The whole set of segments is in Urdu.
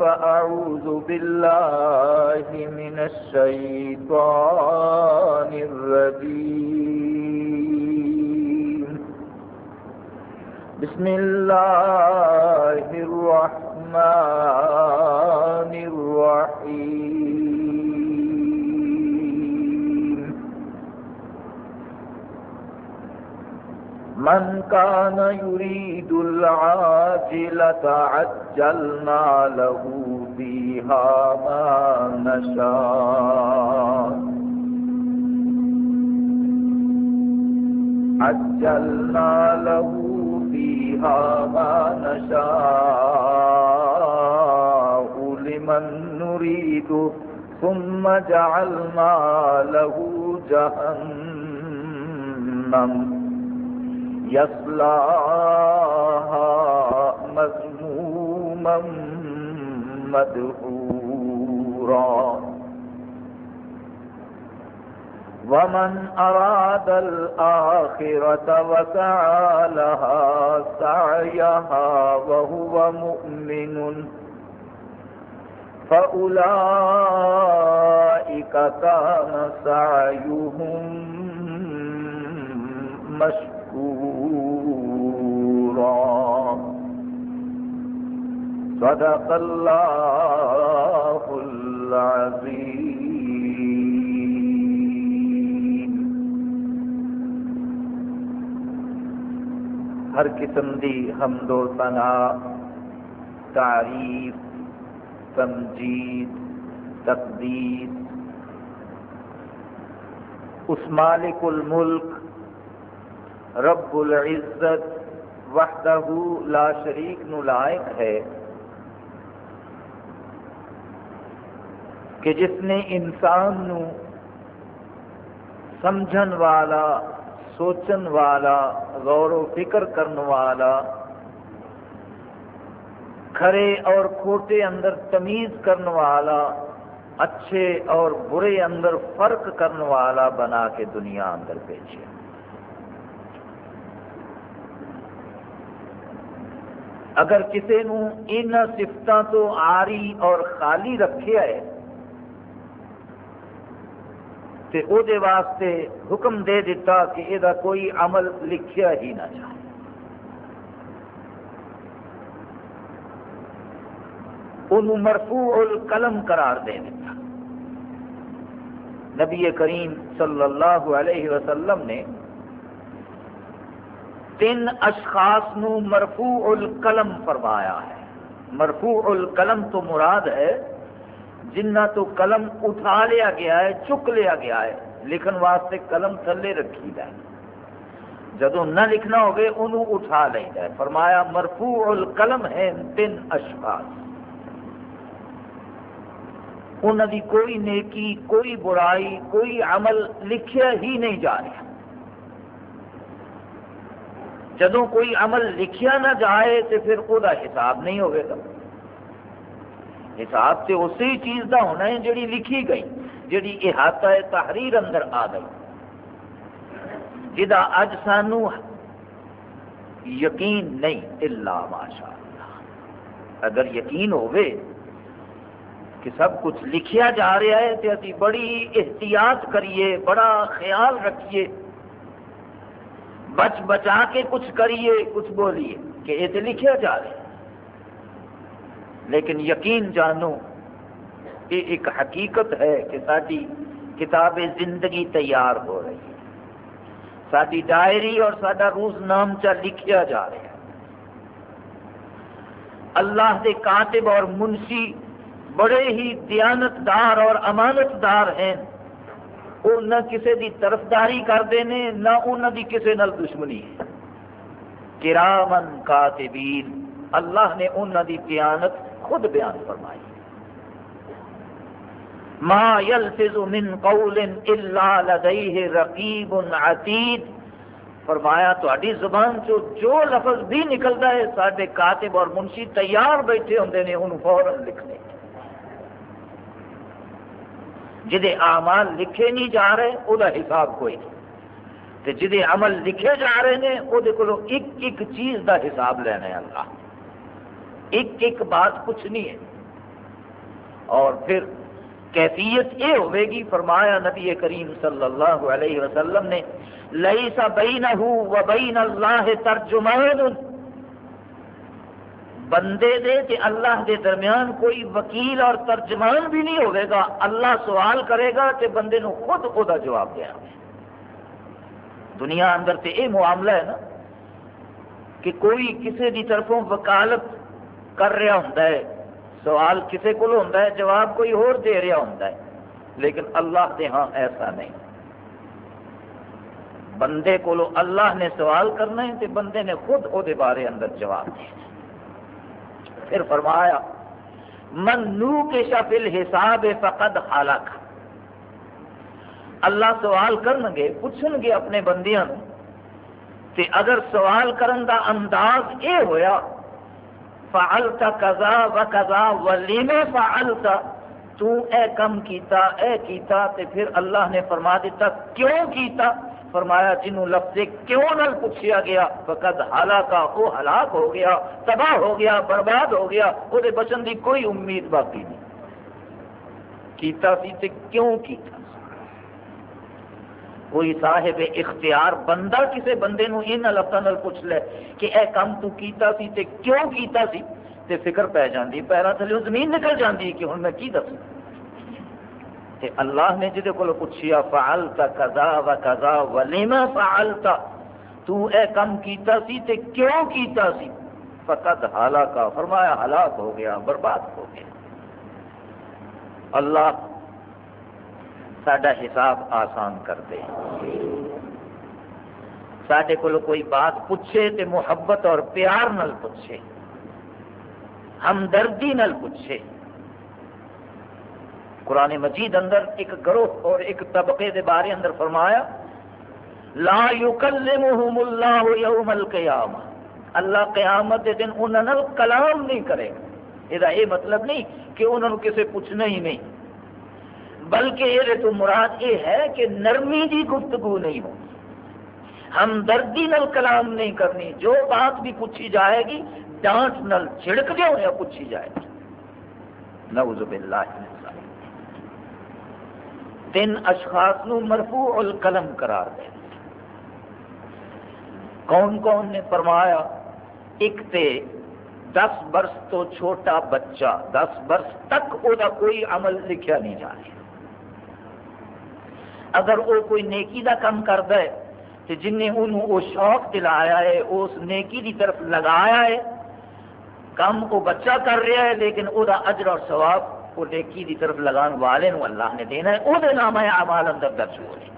فأعوذ بالله من الشيطان الرجيم. بسم الله الرحمن الرحيم. من كان يريد العاجلة عجلنا له فيها ما نشاء عجلنا له فيها ما نشاء لمن نريد ثم جعلنا له جهنم يصلاها مذموما مدحورا. ومن أراد الآخرة وسعى لها سعيها وهو مؤمن فأولئك كان سعيهم مشكورا. صدق الله العظيم ہر قسم دی حمد و ثنا تعریف تمجید تقدیس اس مالک الملک رب العزت وحدہ لا شریک نو لائق ہے کہ جس نے انسان نو سمجھن والا، سوچن والا، غور و فکر کرن والا، کھرے اور کھوٹے اندر تمیز کرن والا، اچھے اور برے اندر فرق کرن والا بنا کے دنیا اندر بھیجے اگر کسی نو ان صفتوں تو آری اور خالی رکھے ہے تے او دے واسطے حکم دے دیتا کہ یہ کوئی عمل لکھیا ہی نہ جائے۔ انہوں مرفوع القلم قرار دے دیتا نبی کریم صلی اللہ علیہ وسلم نے تین اشخاص نو مرفوع القلم فرمایا ہے۔ مرفوع القلم تو مراد ہے جنہ تو قلم اٹھا لیا گیا ہے، چک لیا گیا ہے، لکھن واسطے قلم تھلے رکھی جائے جدو نہ لکھنا ہوگے، انہوں اٹھا لے جائے فرمایا، مرفوع القلم ہے تین اشخاص۔ انہوں دی کوئی نیکی، کوئی برائی، کوئی عمل لکھیا ہی نہیں جا رہا۔ جدو کوئی عمل لکھیا نہ جائے تو پھر وہ حساب نہیں ہوگا حساب سے اسی چیز کا ہونا ہے جڑی لکھی گئی، جڑی احاطہ تحریر اندر آ گئی۔ جا اج سانو یقین نہیں اللہ ماشاء اللہ اگر یقین ہوئے کہ سب کچھ لکھیا جا رہا ہے تو ابھی بڑی احتیاط کریے، بڑا خیال رکھیے، بچ بچا کے کچھ کریے، کچھ بولیے کہ یہ تو لکھیا جا رہا ہے۔ لیکن یقین جانو یہ ایک حقیقت ہے کہ ساری کتاب زندگی تیار ہو رہی ہے۔ ساری ڈائری اور سارا روز نام چا لکھیا جا رہا ہے۔ اللہ کے کاتب اور منشی بڑے ہی دیانت دار اور امانت دار ہیں۔ وہ نہ کسی کی طرفداری کرتے ہیں، نہ انہوں کی کسی نال دشمنی ہے۔ کرامن کاتبین، اللہ نے انہوں کی دیانت خود بیان فرمائی۔ ما يلفظ من قول الا لديه رقیب عتید فرمایا تاری زبان چو جو لفظ بھی نکلتا ہے سارے کاتب اور منشی تیار بیٹھے ہوں نے انہوں فوراً لکھنے۔ جہے اعمال لکھے نہیں جا رہے وہ حساب کوئی نہیں۔ تے جہے عمل لکھے جا رہے ہیں وہ ایک ایک چیز دا حساب لینا ہے اللہ۔ ایک ایک بات پوچھنی ہے۔ اور پھر کیفیت یہ ہوئے گی، فرمایا نبی کریم صلی اللہ علیہ وسلم نے لئی سا بین و بین اللہ ترجمان۔ بندے دے کہ اللہ دے درمیان کوئی وکیل اور ترجمان بھی نہیں ہوئے گا۔ اللہ سوال کرے گا کہ بندے نو خود خود جواب دیا۔ دنیا اندر تے یہ معاملہ ہے نا کہ کوئی کسی دی طرفوں وکالت کر رہا ہوں سوال کسی کو ہوتا ہے، جواب کوئی اور دے رہا ہوتا ہے۔ لیکن اللہ کے ہاں ایسا نہیں۔ بندے کو اللہ نے سوال کرنا ہے تو بندے نے خود وہ بارے اندر جواب دینا پھر فرمایا، من نو کے شفل حساب فقد حالک اللہ سوال کرن گے، پوچھن گے اپنے بندیاں تے اگر سوال کرن دا انداز اے ہویا فعلتا کذا و کذا ولیم فعلتا تو اے کم کیتا، اے کیتا، تے پھر اللہ نے فرما دیتا، کیوں کیتا؟ فرمایا جنہوں لفظ کیوں نل پوچھا گیا؟ فقد ہلاکا، وہ ہلاک ہو گیا، تباہ ہو گیا، برباد ہو گیا، وہ بچن کی کوئی امید باقی نہیں۔ کیتا سی تے کیوں کیتا؟ کوئی صاحب اختیار بندہ کسی بندے نو ان لفظوں پوچھ لے کہ اے کام تو کیتا سی تے کیوں کیتا سی؟ تے فکر پی جاندی پیرا تھلے زمین نکل جاندی کہ ہن میں کی دسوں؟ تے اللہ نے جدے کو پوچھیا فعلتا کذا و کذا ولیما فعلتا تو اے کم کیتا سی تے کیوں کیتا سی؟ فقط ہلاکا فرمایا ہلاک ہو گیا، برباد ہو گیا۔ اللہ سڈا حساب آسان کر دے۔ سڈے کو کوئی بات پوچھے تے محبت اور پیار نل پوچھے، ہمدردی نل پوچھے۔ قرآن مجید اندر ایک گروہ اور ایک طبقے دے بارے اندر فرمایا، لا یکلمہم اللہ یوم القیامہ۔ اللہ قیامت دے دن انہوں نے کلام نہیں کرے۔ یہ یہ مطلب نہیں کہ انہوں نے کسے پوچھنا ہی نہیں۔ بلکہ یہ تو مراد یہ ہے کہ نرمی دی گفتگو نہیں ہو ہم دردی نل کلام نہیں کرنی۔ جو بات بھی پوچھی جائے گی، ڈانٹ نل چھڑک دے یا پوچھی جائے گی۔ نعوذ باللہ تین اشخاص نو مرفوع القلم قرار دے۔ کون کون نے فرمایا، ایک تے دس برس تو چھوٹا بچہ، دس برس تک وہ کوئی عمل لکھا نہیں جا رہا۔ اگر وہ کوئی نیکی دا کم کرتا ہے، تو جن نے انہوں وہ شوق دلایا ہے اس نیکی دی طرف لگایا ہے۔ کم وہ بچہ کر رہا ہے، لیکن وہ اجر اور ثواب وہ نیکی دی طرف لگان والے نو اللہ نے دینا ہے۔ وہ نام ہے اعمال اندر درج ہو رہے۔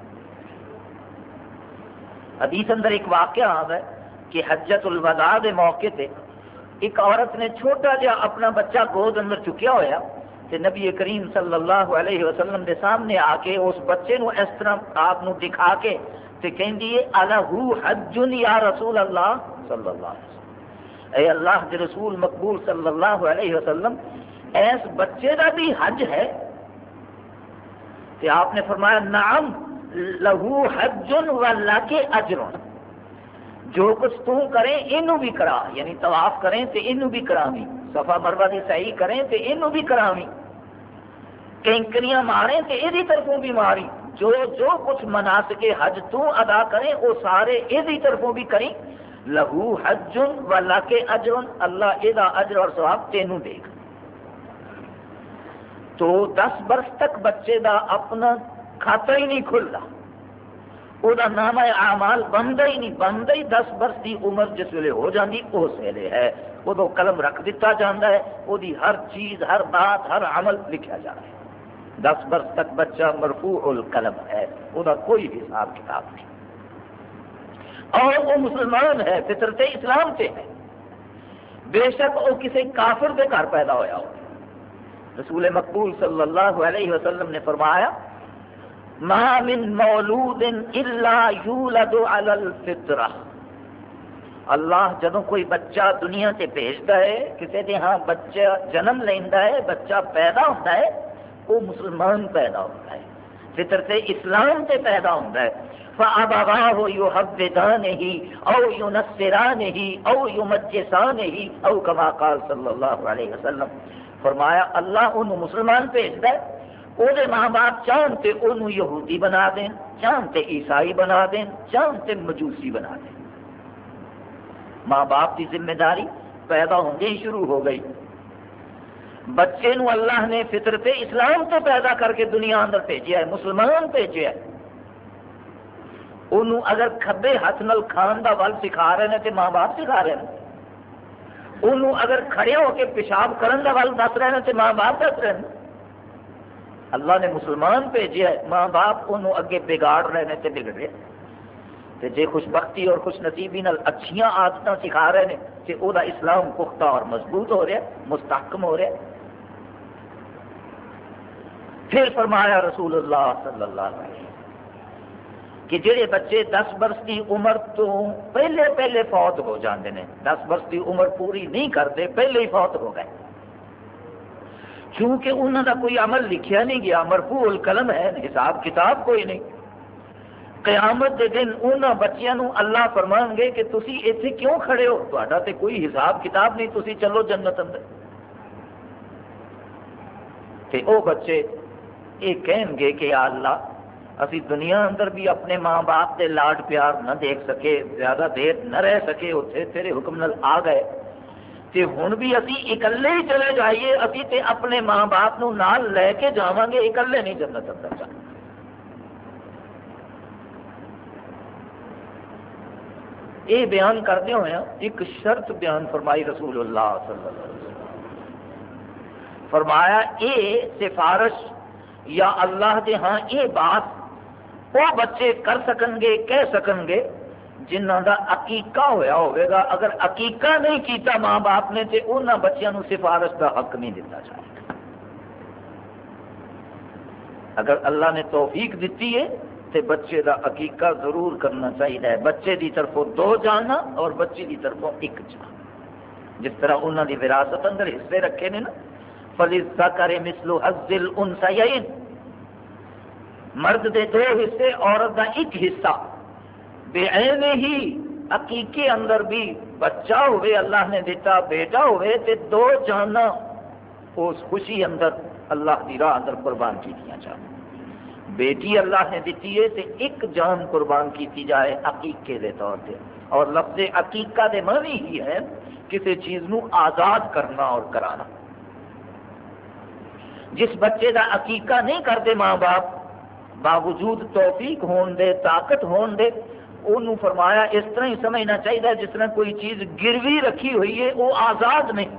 حدیث اندر ایک واقعہ آ ہے کہ حجت الوداع دے موقع تے ایک عورت نے چھوٹا جہا اپنا بچہ گود اندر چکیا ہوا تے نبی کریم صلی اللہ علیہ وسلم دے سامنے آ کے اس بچے نو اس طرح آپ نو دکھا کے تے کہندی ہے الہ حج یا رسول اللہ؟ صلی اللہ علیہ وسلم۔ اے اللہ کے رسول مقبول صلی اللہ علیہ وسلم ایس بچے کا بھی حج ہے؟ کہ آپ نے فرمایا نام لہو حج و کے اجر۔ جو کچھ تو کریں یہ بھی کرا۔ یعنی طواف کریں تو یہ بھی کراوی سفا مروا کی صحیح کریں تو یہ بھی کراوی کینکریاں ماریں تو یہ طرفوں بھی ماری۔ جو جو کچھ مناسب حج تو ادا کریں، وہ سارے یہ طرفوں بھی کریں۔ لہو حج و کے اجر، اللہ یہ اجر اور سواب تینوں دے گا تو دس برس تک بچے دا اپنا کھاتا ہی نہیں کھلتا وہ نام ہے آمال بنتا ہی نہیں بنتا ہی دس برس کی عمر جس ویلے ہو جاتی اس ویلے ہے۔ وہ قلم رکھ دیتا جاتا ہے، وہ ہر چیز، ہر بات، ہر عمل لکھا جا رہا ہے۔ دس برس تک بچہ مرفوع القلم ہے وہ کوئی حساب کتاب نہیں۔ اور وہ مسلمان ہے، فطرت اسلام سے ہے۔ بے شک وہ کسی کافر کے گھر پیدا ہوا ہو۔ رسول مقبول صلی اللہ علیہ وسلم نے فرمایا، ما من مولود الا یولد علی الفطرہ. اللہ جدو کوئی بچہ دنیا سے بھیجتا ہے، کسی کے ہاں بچہ جنم لینا ہے، بچہ پیدا ہوتا ہے وہ مسلمان پیدا ہوتا ہے۔ فطرت اسلام سے پیدا ہوتا ہے۔ فأبغاه يحبدانه أو ينصرانه أو يمجسانه أو كما قال صلى الله عليه وسلم۔ فرمایا، اللہ انہوں مسلمان بھیجتا ہے۔ وہ ماں باپ چاہتے انہوں یہودی بنا دیں، چاہتے عیسائی بنا دیں، چاہتے مجوسی بنا دیں۔ ماں باپ کی ذمہ داری پیدا ہونے ہی شروع ہو گئی۔ بچے نو اللہ نے فطرت اسلام تو پیدا کر کے دنیا اندر بھیجا ہے، مسلمان بھیجا ہے۔ انہوں اگر کھبے ہاتھ نل کھان دا ول سکھا رہے ہیں تو ماں باپ سکھا رہے ہیں انہوں اگر کھڑے ہو کے پیشاب کرن دا ول دس رہے ہیں تو ماں باپ دس رہے ہیں اللہ نے مسلمان بھیجا ہے، ماں باپ انہوں اگے بگاڑ رہے ہیں تو بگڑ رہے۔ تے جے خوش بختی اور خوش نصیبی نال اچھیاں آدت سکھا رہے ہیں کہ وہ اسلام پختہ اور مضبوط ہو رہا ہے، مستحکم ہو رہا ہے۔ پھر فرمایا رسول اللہ صلی اللہ علیہ وسلم کہ جڑے بچے دس برس کی عمر تو پہلے پہلے فوت ہو جاندے ہیں دس برس کی عمر پوری نہیں کرتے پہلے ہی فوت ہو گئے۔ کیونکہ انہوں کا کوئی عمل لکھیا نہیں گیا مرفوع القلم ہے، حساب کتاب کوئی نہیں۔ قیامت دے دن ان بچیاں نو اللہ فرمان گے کہ تسی ایتھے کیوں کھڑے ہو؟ تا تے کوئی حساب کتاب نہیں، تسی چلو جنت اندر۔ تے او بچے یہ کہیں گے کہ یا اللہ، اسی دنیا اندر بھی اپنے ماں باپ دے لاڈ پیار نہ دیکھ سکے، زیادہ دیر نہ رہ سکے اتنے تیرے حکم نال آ گئے۔ تے ہن بھی اسی اکلے ہی چلے جائیے، اسی تے اپنے ماں باپ نو نال لے کے جاواں گے، اکلے نہیں جنت اندر جانا یہ بیان کرتے ہوئے ہاں، ایک شرط بیان فرمائی رسول اللہ صلی اللہ علیہ وسلم فرمایا، اے سفارش یا اللہ دے ہاں اے بات وہ بچے کر سکن گے، کہہ سکن گے جنہ دا عقیقہ ہویا ہوئے گا۔ اگر عقیقہ نہیں کیتا ماں باپ نے تے انہاں بچیاں نو سفارش دا حق نہیں دیتا جائے۔ گا اگر اللہ نے توفیق دیتی ہے تے بچے دا عقیقہ ضرور کرنا چاہیے بچے دی طرفوں دو جانا اور بچے دی طرفوں ایک جانا۔ جس طرح انہوں دی وراثت اندر حصے رکھے نے نا فلیزا کرے مسلو حزل ان مرد دے دو حصے، عورت دا ایک حصہ۔ بے ہی عقیقے اندر بھی بچہ ہوئے، اللہ نے دیتا بیٹا ہوئے تے دو جانا۔ اس خوشی اندر اللہ دی راہ اندر قربان کی دیا جانا بیٹی اللہ نے دیتی ہے تو ایک جان قربان کی جائے عقیقے دے طور پہ اور لفظ عقیقہ دے معنی ہی ہے کسی چیز نو آزاد کرنا اور کرانا۔ جس بچے دا عقیقہ نہیں کرتے ماں باپ، باوجود توفیق ہون دے، طاقت ہون دے انہوں فرمایا اس طرح ہی سمجھنا چاہیے جس طرح کوئی چیز گروی رکھی ہوئی ہے، وہ آزاد نہیں۔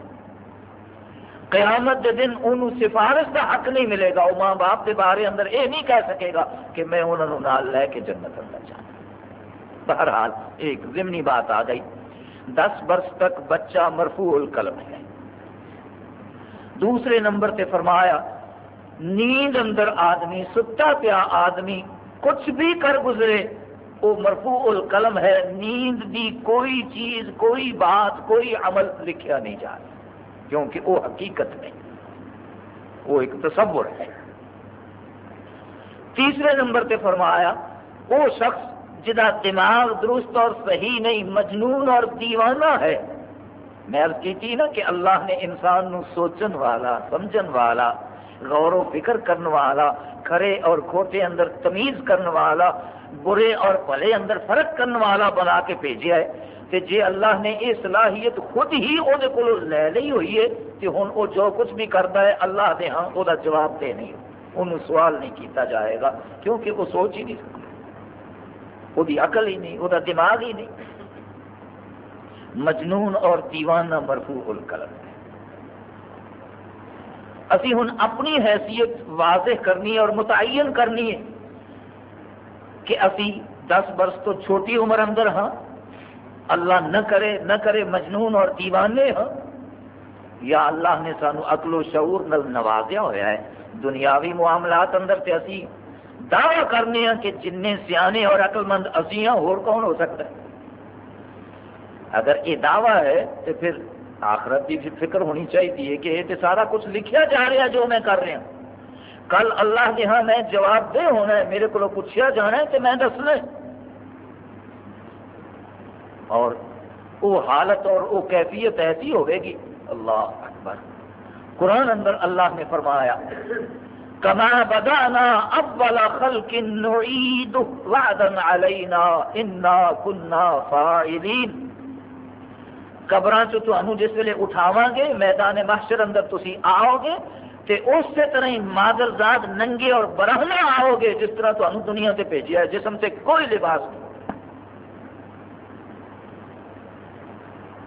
قیامت دے دن انہوں سفارش کا حق نہیں ملے گا۔ وہ ماں باپ کے بارے اندر یہ نہیں کہہ سکے گا کہ میں انہوں نے نال لے کے جنت اندر جانا بہرحال ایک ضمنی بات آ گئی۔ دس برس تک بچہ مرفوع القلم ہے۔ دوسرے نمبر تے فرمایا، نیند اندر آدمی، ستا پیا آدمی، کچھ بھی کر گزرے وہ مرفوع القلم ہے، نیند دی کوئی چیز، کوئی بات، کوئی عمل لکھیا نہیں جا رہا، کیونکہ وہ حقیقت نہیں وہ ایک تصور ہے۔ تیسرے نمبر پہ فرمایا، وہ شخص جہاں دماغ درست اور صحیح نہیں، مجنون اور دیوانہ ہے میں عرض کی تھی نا کہ اللہ نے انسان نو سوچن والا، سمجھن والا، غور و فکر کرنے والا کھڑے اور کھوٹے اندر تمیز کرنے والا، برے اور پلے اندر فرق کرنے والا بنا کے بھیجا ہے۔ کہ جی اللہ نے یہ صلاحیت خود ہی وہ لے لی ہوئی ہے کہ ہوں وہ جو کچھ بھی کرتا ہے، اللہ دے ہاں وہ جواب دے نہیں۔ انہوں سوال نہیں کیتا جائے گا، کیونکہ وہ سوچ ہی نہیں سکتا۔ وہ عقل ہی نہیں، وہ دماغ ہی نہیں۔ مجنون اور دیوانہ مرفوع القلم ہے۔ اسی ہوں اپنی حیثیت واضح کرنی ہے اور متعین کرنی ہے کہ اسی دس برس تو چھوٹی عمر اندر ہاں اللہ نہ کرے نہ کرے مجنون اور دیوانے ہاں یا اللہ نے سانو عقل و شعور نل نوازیا ہوا ہے۔ دنیاوی معاملات اندر تے اسی دعوی کرنے ہیں کہ جن سیانے اور عقل مند اسی ہاں اور کون ہو سکتا ہے؟ اگر یہ دعویٰ ہے تو پھر آخرت کی فکر ہونی چاہیے کہ یہ سارا کچھ لکھیا جا رہا جو میں کر رہا کل اللہ کے ہاں میں جواب دے ہونا ہے، میرے کو پوچھا جانا ہے تو میں دسنا اور وہ حالت اور وہ کیفیت ایسی ہوئے گی۔ اللہ اکبر۔ قرآن اندر اللہ نے فرمایا، کما بدانا اول خلق نعید وعدا علینا، انا كنا فاعلین۔ قبراں چ جس ویلے اٹھاواں گے، میدان محشر اندر تسی آؤ گے، تے اس طرح ہی مادر ذات ننگے اور برہنا آؤ گے، جس طرح تانوں دنیا تے بھیجیا ہے، جسم سے کوئی لباس نہیں۔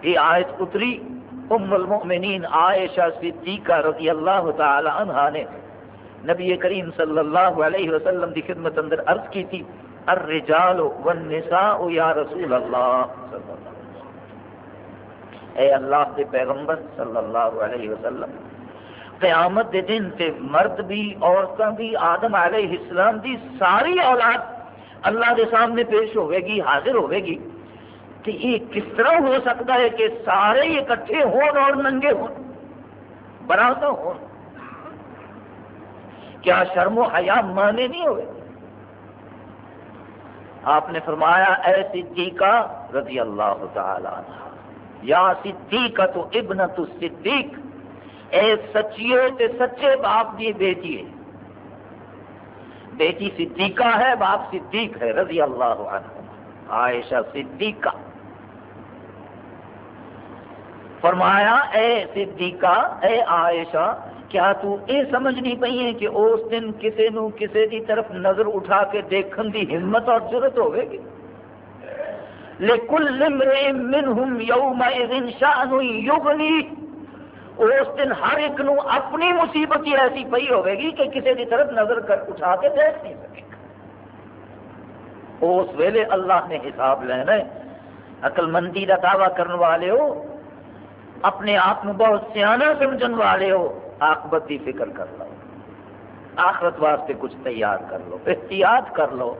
یہ آیت اتری ام المؤمنین عائشہ صدیقہ رضی اللہ تعالی عنہ نے نبی کریم صلی اللہ علیہ وسلم کی خدمت اندر عرض کی تھی، الرجال والنساء یا رسول اللہ۔ صلی اللہ علیہ وسلم اے اللہ کے پیغمبر صلی اللہ علیہ وسلم، قیامت دے دن تے مرد بھی عورتیں بھی، آدم علیہ السلام دی ساری اولاد اللہ دے سامنے پیش ہوئے گی، حاضر ہوئے گی۔ کہ یہ کس طرح ہو سکتا ہے کہ سارے اکٹھے ہون اور ننگے ہون؟ برات ہون۔ کیا شرم و حیا مانے نہیں ہوئے؟ آپ نے فرمایا، اے صدیقہ رضی اللہ تعالی عنہ۔ یا صدیقہ تو ابنت الصدیق، اے سچیے تے سچے باپ دی بیٹی ہے۔ بیٹی صدیقہ ہے، باپ صدیق ہے، رضی اللہ عنہ۔ عائشہ صدیقہ۔ فرمایا، اے صدیقہ، اے عائشہ، کیا تو اے سمجھ نہیں پئی ہے کہ اس دن کسے نو کسے دی طرف نظر اٹھا کے دیکھن دی ہمت اور ضرورت ہوئے گی؟ لِكُلِّ امْرِئٍ مِّنْهُمْ يَوْمَئِذٍ شَأْنٌ يُغْنِي۔ اس دن ہر ایک نو اپنی مصیبت ہی ایسی پئی ہوئے گی کہ کسی دی طرف نظر کر اٹھا کے دیکھ نہیں سکے۔ گا اس ویلے اللہ نے حساب لینا ہے۔ عقل مندی کا دعوی کرنے والے ہو، اپنے آپ کو بہت سیاح سمجھن والے ہو آخبت کی فکر کر لو۔ آخرت واسطے کچھ تیار کر لو، احتیاط کر لو۔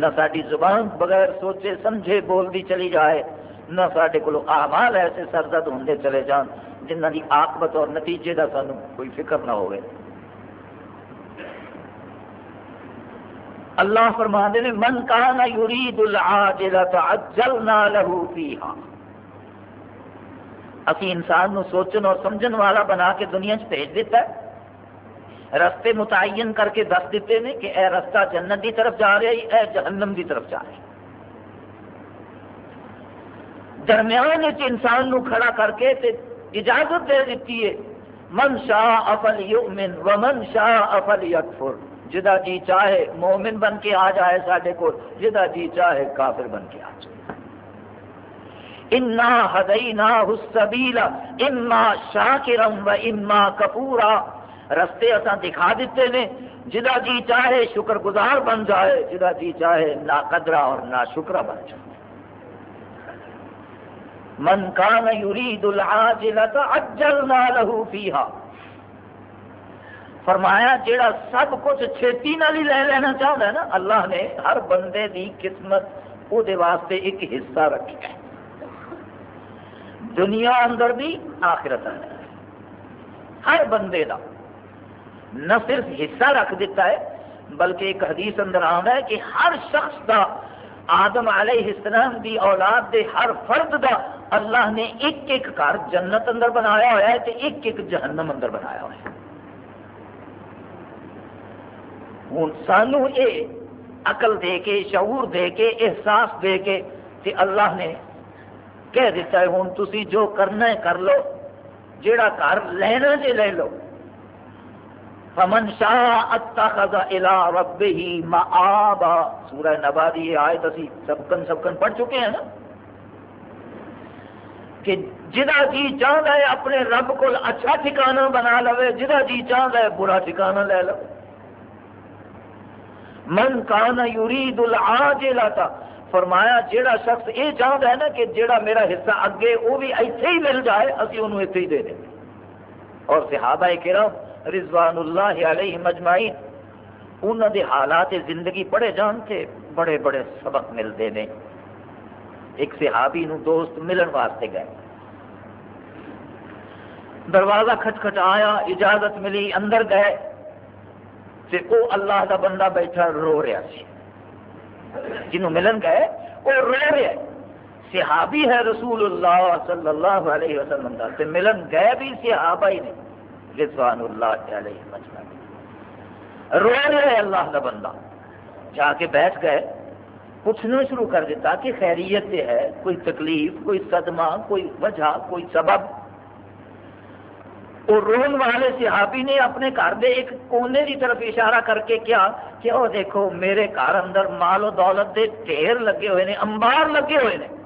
نہ ساری زبان بغیر سوچے، سمجھے بولتی چلی جائے۔ نہ سارے کو آمال ایسے سرزد ہوں چلے جان جنہ کی آکبت اور نتیجے کا سانو کوئی فکر نہ ہوئے۔ اللہ فرما نے، من کان یرید العاجلۃ عجلنا له فیها اسی انسان نو سوچن اور سمجھن والا بنا کے دنیا چ بھیج دیتا ہے۔ رستے متعین کر کے دس دیتے ہیں کہ اے رستہ جنت دی طرف جا رہا ہے، اے جہنم دی طرف جا رہا ہے۔ درمیان انسان نو کھڑا کر کے تے اجازت دے دیتی ہے، من شاہ افل یؤمن و من شاہ افل یکفر جدا جی چاہے مومن بن کے آ جائے سارے کو جدا جی چاہے کافر بن کے آ جائے۔ انا ہدینا السبیل اما شاکرم و اما کپورا رستے اساں دکھا دیتے نے، جدا جی چاہے شکر گزار بن جائے، جدا جی چاہے نا قدرا اور نا شکرا بن جائے۔ من کان یرید العاجلۃ عجلنا له فیها فرمایا، جیڑا سب کچھ چھتی نال ہی لے لینا چاہتا ہے نا، اللہ نے ہر بندے دی قسمت وہ واسطے ایک حصہ رکھا ہے۔ دنیا اندر بھی آخرت اندر ہر بندے دا۔ نہ صرف حصہ رکھ دیتا ہے، بلکہ ایک حدیث اندر آنا ہے کہ ہر شخص دا آدم علیہ السلام دی اولاد دے ہر فرد دا اللہ نے ایک ایک گھر جنت اندر بنایا ہوا ہے، تے ایک ایک جہنم اندر بنایا ہوا ہے۔ ہوں سانو یہ عقل دے کے، شعور دے کے، احساس دے کے تے اللہ نے کہہ دیتا ہے ہوں تسی جو کرنا ہے کر لو، جیڑا گھر لینا جے لے لو۔ فمن شاہ اتخذ الى ربه مآبا۔ سورہ نبا دی آیت اسی سبکن سبکن پڑھ چکے ہیں نا؟ کہ جدا جی چاہتا ہے اپنے رب کو اچھا ٹھکانہ بنا لو جدا جی چاہتا ہے برا ٹھکانہ لے لو۔ من کان یرید العاجلہ فرمایا جیڑا شخص یہ چاہتا ہے نا کہ جیڑا میرا حصہ اگے، وہ بھی ایتھے ہی مل جائے، اسی انہوں ایتھے ہی دے دیں اور صحابہ کرام رضوان اللہ علیہ مجمعین انہوں دے حالات زندگی پڑھے جان کے بڑے بڑے سبق ملتے ہیں ایک صحابی نو دوست ملن واسطے گئے۔ دروازہ کھٹ آیا، اجازت ملی، اندر گئے۔ تے او اللہ دا بندہ بیٹھا رو رہا سی۔ جنہوں ملن گئے، وہ رو رہا ہے صحابی ہے رسول اللہ صلی اللہ علیہ وسلم کا تے ملن گئے بھی صحابہ ہی نہیں رضوان اللہ علیہ وسلم رو رہا ہے اللہ کا بندہ۔ جا کے بیٹھ گئے۔ پوچھنا شروع کر دیتا کہ خیریت ہے، کوئی تکلیف، کوئی صدمہ، کوئی وجہ، کوئی سبب۔ اور رون والے صحابی نے اپنے گھر دے ایک کونے کی طرف اشارہ کر کے کیا کہ وہ دیکھو، میرے گھر اندر مال و دولت دے ڈھیر لگے ہوئے ہیں امبار لگے ہوئے ہیں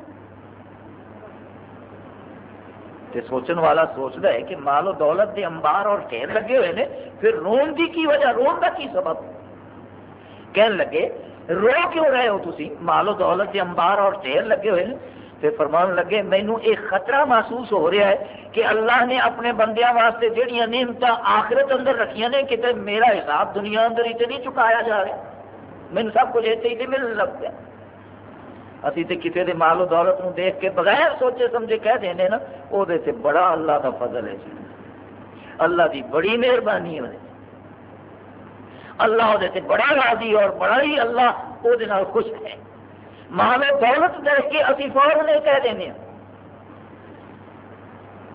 تے سوچن والا سوچتا ہے کہ مال و دولت دے امبار اور ڈھیر لگے ہوئے ہیں پھر رون کی کی وجہ، رون کا کی سبب؟ کہنے لگے، رو کیوں رہے ہو تھی مال و دولت دے امبار اور ڈھیر لگے ہوئے ہیں پھر فرمان لگے مینو ایک خطرہ محسوس ہو رہا ہے کہ اللہ نے اپنے بندیاں واسطے جہیا نعمت آخرت اندر رکھیا نے کتنے میرا حساب دنیا اندر ہی تو نہیں چکایا جا رہا۔ مینو سب کچھ اتنے ہی مل لگ گیا ابھی تو کسی کے مال و دولت نو دیکھ کے بغیر سوچے سمجھے کہہ دینے نا وہ بڑا اللہ کا فضل ہے جی۔ اللہ کی بڑی مہربانی ہے۔ اللہ وہ بڑا راضی اور بڑا ہی اللہ وہ خوش ہے۔ مال دولت دیکھ کے ابھی فوراً یہ کہہ دیں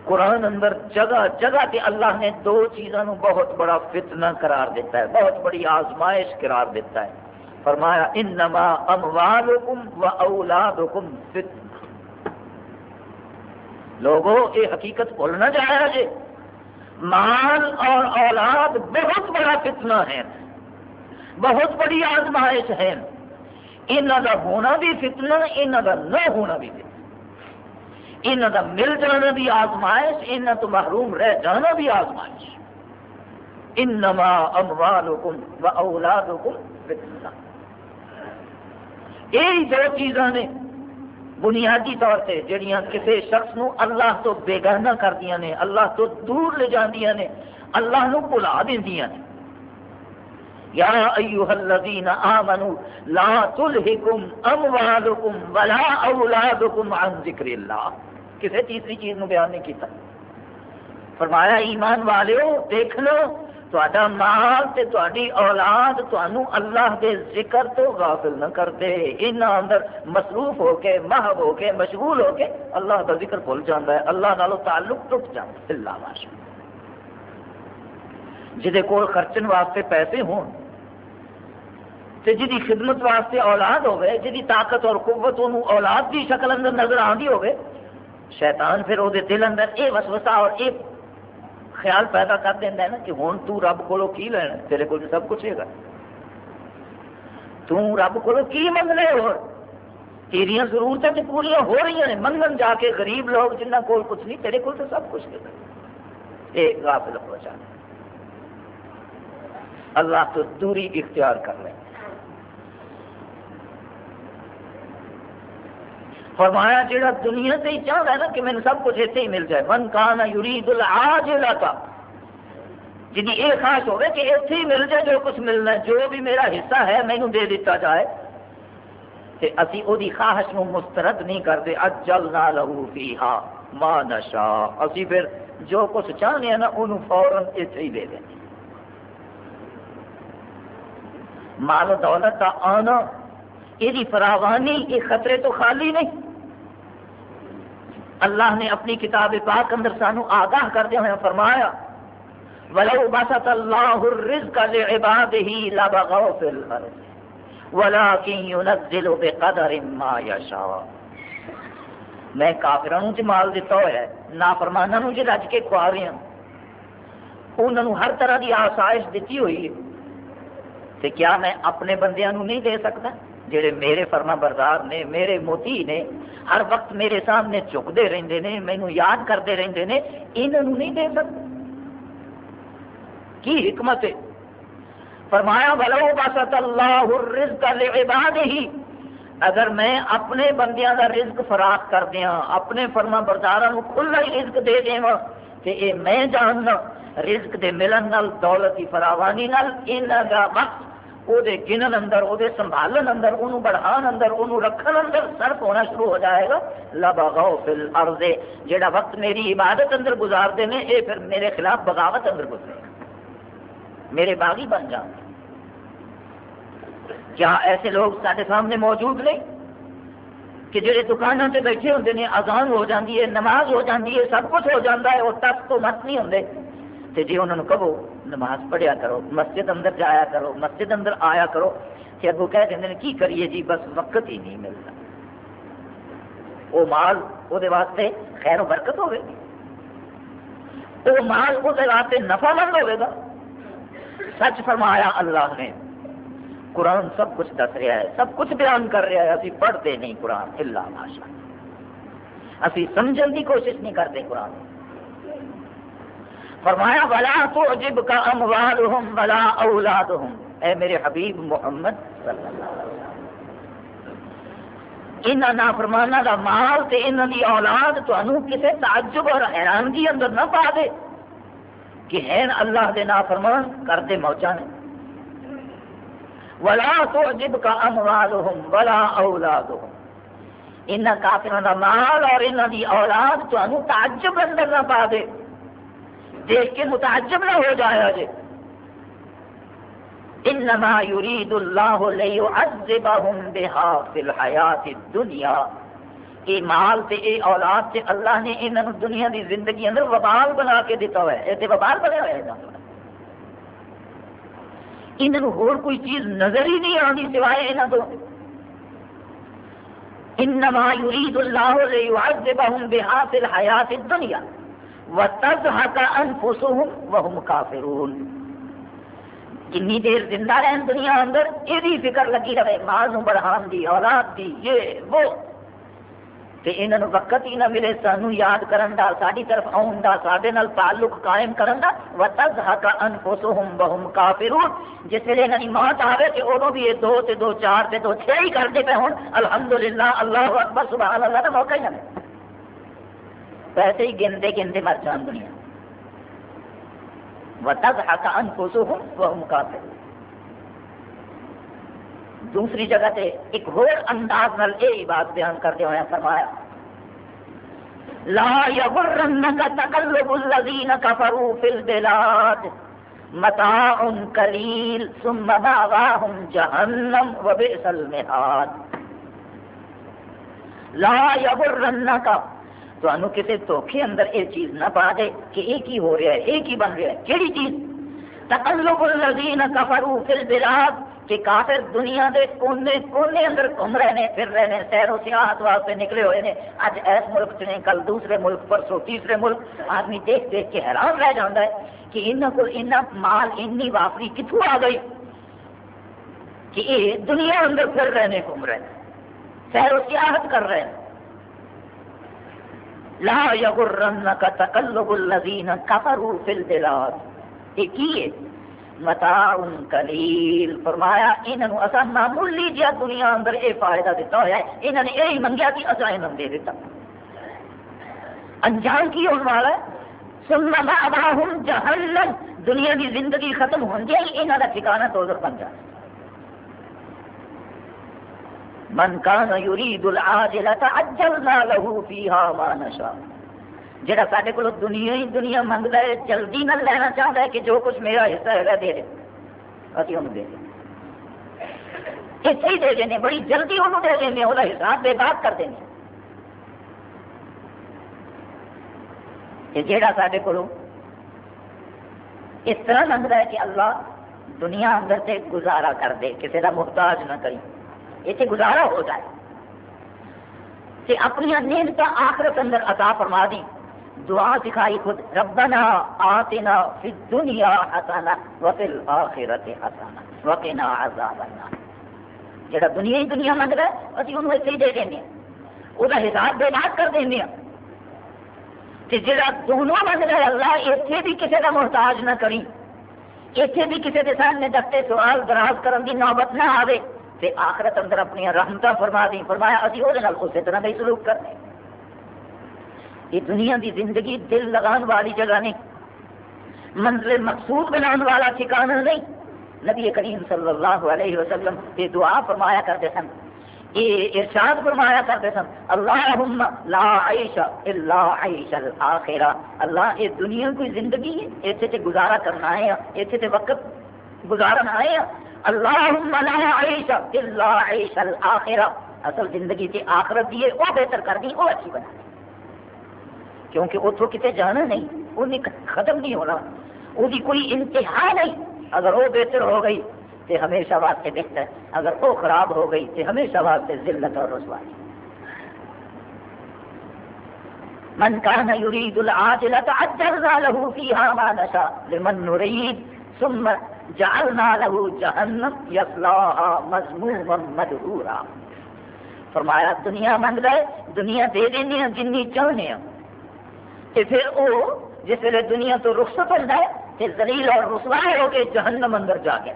قرآن اندر جگہ جگہ تے اللہ نے دو چیزوں بہت بڑا فتنہ قرار دیتا ہے، بہت بڑی آزمائش قرار دیتا ہے۔ فرمایا، انما اموالکم و اولادکم فتنہ لوگوں، یہ حقیقت بولنا چاہے جی مال اور اولاد بہت بڑا فتنہ ہے، بہت بڑی آزمائش ہے. یہاں کا ہونا بھی فتنہ یہاں کا نہ ہونا بھی فتنہ. یہاں کا مل جانا بھی آزمائش یہاں تو محروم رہ جانا بھی آزمائش. انما اموالکم و اولادکم فتنہ. یہی دو چیزاں نے بنیادی طور سے جڑیاں کسی شخص نو اللہ تو بےگانہ کر دیا نے، اللہ تو دور لے جاندیاں نے، اللہ نو بلا دیا نے۔ یا ایوہ الذین آمنوا لا تلہکم اموالکم ولا اولادکم عن ذکر اللہ۔ کسی تیسری چیز نو بیان نہیں کیتا۔ فرمایا، ایمان والے دیکھ لو تا مال تے تاری اولاد تنوع اللہ کے ذکر تو غافل نہ کر دے ان اندر مصروف ہو کے محب ہو کے مشغول ہو کے اللہ کا ذکر بھول جاتا ہے اللہ نالو تعلق ٹوٹ جاتا ہے اللہ ماشاء جہد کول خرچن واسطے پیسے ہون تے جی خدمت واسطے اولاد ہوگی جی طاقت اور قوت انہوں اولاد کی شکل اندر نظر آتی ہوگی شیطان پھر وہ دل اندر یہ وسوسا اور یہ خیال پیدا کر دینا ہے نا کہ ہوں تو رب کو کی لینا تیرے کو سب کچھ ہے گا تو رب کو کی منگنے ہو تیریا ضرورتیں تو پوریا ہو رہی ہیں منگن جا کے غریب لوگ جنہ کول کچھ نہیں، تیرے کو تو سب کچھ ہے ایک غافل ہو جانا اللہ تو دوری اختیار کر رہے ہیں فرمایا جڑا دنیا سے ہی چاہتا ہے نا کہ مجھے سب کچھ اتنے ہی مل جائے۔ من کان یرید العاجلہ کا جی یہ خاص ہوگا کہ اتنے ہی مل جائے، جو کچھ ملنا ہے، جو بھی میرا حصہ ہے مینو دے دیتا جائے۔ کہ اسی او دی خواہش نو مسترد نہیں کرتے، اجلنا لہو فیہا ما نشا اسی پھر جو کچھ چاہنے ہیں نا انہوں فوراً اتنے ہی دے دیں۔ مال و دولت کا آنا یہ فراوانی یہ خطرے تو خالی نہیں۔ اللہ نے اپنی کتاب پاک اندر سانو آگاہ کردے ہوئے فرمایا ولو بسط اللہ الرزق لعباده لبغوا في الارض ولكن ينزل بقدر ما يشاء. میں کافرانوں چ مال دیتا ہوا ہے نافرمانوں چ رج کے کھوا رہا ہوں انہوں نے ہر طرح کی آسائش دیتی ہوئی ہے تو کیا میں اپنے بندیاں نہیں دے سکتا؟ جڑے میرے فرما بردار نے، میرے موتی نے، ہر وقت میرے سامنے چکتے رہتے ہیں مینو یاد کرتے رہتے ہیں انہوں نہیں دے سکتے کی حکمت ہے۔ فرمایا بلو بسط اللہ الرزق لعباد ہی اگر میں اپنے بندیاں کا رزق فراخ کر دیا اپنے فرما بردار کھلا ہی رزق دے دیا تو یہ میں جاننا، رزق دے ملن نال، دولت کی فراوانی نال، انہاں کا وقت وہ گنن اندر وہ سنبھالن اندر انہوں بڑھان اندر انہوں رکھن اندر صرف ہونا شروع ہو جائے گا۔ لبغاؤ فی الارض جڑا وقت میری عبادت اندر گزارتے ہیں یہ پھر میرے خلاف بغاوت اندر گزرے گا۔ میرے باغی بن جان کیا ایسے لوگ سارے سامنے موجود نہیں کہ جڑے دکانوں سے بیٹھے ہوتے ہیں اذان ہو جاتی ہے، نماز ہو جاتی ہے، سب کچھ ہو جاتا ہے، وہ تک تو مت نہیں ہوں تو جی انہوں نے کہو، نماز پڑھیا کرو، مسجد اندر جایا کرو، مسجد اندر آیا کرو۔ کہ اگو کہہ دیں کی کریے جی بس وقت ہی نہیں ملتا۔ وہ مال وہ واسطے خیر و برکت ہوگی وہ مال وہ واسطے نفع مند ہوئے گا۔ سچ فرمایا اللہ نے۔ قرآن سب کچھ دس رہا ہے، سب کچھ بیان کر رہا ہے ابھی پڑھتے نہیں قرآن اللہ بھاشا ابھی سمجھنے کی کوشش نہیں کرتے قرآن۔ فرمایا بلا تو عجب کا اموال ہوں بلا اولاد ہوں اے میرے حبیب محمد صلی اللہ علیہ وسلم۔ انہاں نافرمانہ دا مال تے انہاں دی اولاد تانوں کسے تعجب اور حیرانگی اندر نہ پا دے۔ کہ ہیں اللہ دے نافرمان کردے موجا نے۔ ولا تعجب کا اموالهم ولا اولادهم ان کافروں دا مال اور انہاں دی اولاد تانوں تعجب اندر نہ پا دے۔ دیکھ کے متعجب نہ ہو جائے جی انما يريد الله ليعذبهم بها في الحیات الدنیا یہ مال تے اے اولاد تے اللہ نے انہاں دنیا دی زندگی اندر وبال بنا کے دیتا ہوا ہے۔ اے وبال بنا ہوا ہے انہوں اور کوئی چیز نظر ہی نہیں آتی سوائے انہوں تو انما يريد الله ليعذبهم بها في الحیات الدنیا وَتَزْحَكَ أَنفُسُهُمْ وَهُمْ كَافِرُونَ جنی دیر زندہ رہن دنیا اندر یہ فکر لگی رہے، مال بڑھان دی، اولاد دی، یہ، وہ۔ تے انہاں نو وقت ہی نہ ملے سانو یاد کرن دا، ساڈی طرف آؤن دا، ساڈے نال تعلق قائم کرن دا۔ وتزهق انفسهم وهم کافرون۔ جس ویلے انہاں دی موت آوے تے اودوں بھی یہ دو تے دو چار تے دو چھ ہی کردے پے ہن الحمدللہ، اللہ اکبر، سبحان اللہ دا موقع ہی نہ ویسے ہی گنتے گنتے مر جان دنیا۔ دوسری جگہ تے ایک اور انداز نال یہی بات بیان کرتے ہوئے فرمایا، لا يغرنك تقلب الذين كفروا في البلاد متاع قليل ثم مأواهم جهنم وبئس المهاد لا يغرنك تو کسی دھوکھے اندر یہ چیز نہ پا دے کہ یہ کی ہو رہا ہے یہ کی بن رہا ہے کہڑی چیز؟ تقلب الذین کفروا فی البلاد کہ کافر دنیا دے کونے کونے اندر گھوم رہے ہیں پھر رہے ہیں سیر و سیاحت واسطے نکلے ہوئے ہیں اج ایس ملک چ نے کل دوسرے ملک، پرسوں تیسرے ملک۔ آدمی دیکھ دیکھ کے حیران رہ جاتا ہے کہ انہوں کو اتنا مال اینی وافری کتوں آ گئی؟ کہ یہ دنیا اندر پھر رہے ہیں گھوم رہے ہیں سیر و سیاحت کر رہے ہیں لا یغرنک تقلب الذین کفروا فی البلاد۔ یہ کی ہے؟ متاع قلیل۔ فرمایا انہوں اسا معمولی جیا دنیا اندر، اے فائدہ دیتا ہوا ہے۔ انہوں نے یہی منگیا کہ اسا انہوں دے دیتا انجام کی ہونے والا ہے؟ ثم مأواہم جہنم۔ دنیا کی زندگی ختم ہون جائے انہوں کا ٹھکانہ دوزخ بن جائے۔ من کان یرید العاجلۃ عجلنا له فیها ما نشاء۔ جڑا سارے کو دنیا ہی دنیا منگتا ہے، جلدی نہ لینا چاہتا ہے کہ جو کچھ میرا حصہ ہے دے دے۔ اسی انہوں دے دیں اتنے ہی دے دینے بڑی جلدی انہوں دے دینے وہ حساب بے بات کر دینے کہ جیڑا سارے کو اس طرح منگتا ہے کہ اللہ دنیا اندر سے گزارا کر دے کسی کا محتاج نہ کریں اتنے گزارا ہو جائے۔ کہ اپنی نیند آخرت اندر عطا فرما دی۔ دعا سکھائی خود ربنا آتنا فی الدنیا حسنا وفی الاخرت حسنا وقنا عذاب النار۔ جڑا دنیا ہی دنیا منگ رہا ہے، اسی انہوں ایسے ہی دے دیں وہ حساب بے بات کر دیں کہ جڑا دونوں منگ رہا ہے، اللہ اتنے بھی کسی کا محتاج نہ کریں۔ اتنے بھی کسی کے سامنے دستے سوال دراز کرن دی نوبت نہ آئے تے آخرت اندر اپنی رحمت فرما دی فرمایا ابھی وہ اسی طرح کا ہی سلوک کرنے یہ دنیا دی زندگی دل لگان والی جگہ نہیں، منزل مقصود بنان والا ٹھکانا نہیں۔ نبی کریم صلی اللہ علیہ وسلم یہ دعا فرمایا کرتے سن، یہ ارشاد فرمایا کرتے سن، اللہم لا عیش الا عیش الاخرہ۔ اللہ، یہ دنیا کوئی زندگی ہے ایسے تے گزارا کرنا ہے ایسے تے وقت گزارنا ہے۔ اللہم لا عیش الا عیش الاخرہ۔ اصل زندگی سے آخرت دیے وہ بہتر کر دی، وہ اچھی بنا کیونکہ اتوں کتنے جانا نہیں، انہیں ختم نہیں ہونا۔ وہ کوئی انتہا نہیں۔ اگر وہ بہتر ہو گئی تو ہمیشہ واسطے بہتر۔ اگر وہ خراب ہو گئی تو ہمیشہ واسطے ذلت اور رسوائی من كان يريد العاجلة عجلنا له فيها ما نشاء لمن نريد ثم جعلنا له جهنم يصلاها مذموما مدحورا۔ فرمایا، دنیا منگ رہے دنیا دے دینی جنی چاہنے ہیں۔ کہ پھر وہ جس ویلے دنیا تو رخصت ہو جائے پھر زلیل اور رسوائے ہو کے جہنم اندر جا گیا۔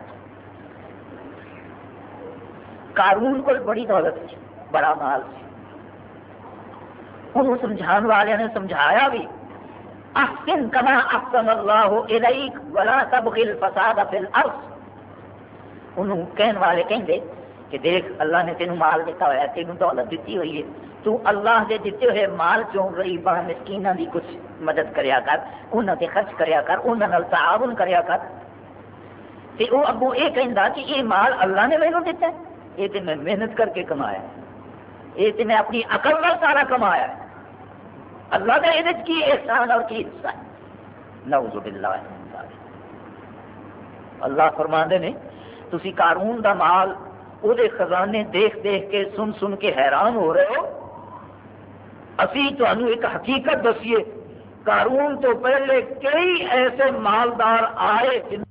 قارون کو بڑی دولت تھی، بڑا مال سی انہوں سمجھان والے نے سمجھایا بھی، احسن کما احسن اللہ الیک ولا تبغی الفساد فی الارض۔ انہوں کہن والے کہیں دے کہ دیکھ، اللہ نے تینوں مال دیتا ہوا ہے، تینوں دولت دیتی ہوئی ہے۔ تو اللہ دے دیتے ہوئے مال چوں غریباں مسکیناں دی کچھ مدد کریا کر، انہاں تے خرچ کریا کر، انہاں نال تعاون کریا کر۔ تے او ابو اے کہندا کہ یہ مال اللہ نے مینوں دیتا ہے یہ تے میں محنت کر کے کمایا ہے۔ یہ تو میں اپنی عقل نال سارا کمایا ہے۔ اللہ کا یہ کی احسان اور کی حصہ ہے نعوذ باللہ اللہ فرما نے، تسی قارون دا مال وہ خزانے دیکھ دیکھ کے، سن سن کے حیران ہو رہے ہو۔ اسی تو ایک حقیقت دسیے، قارون تو پہلے کئی ایسے مالدار آئے جن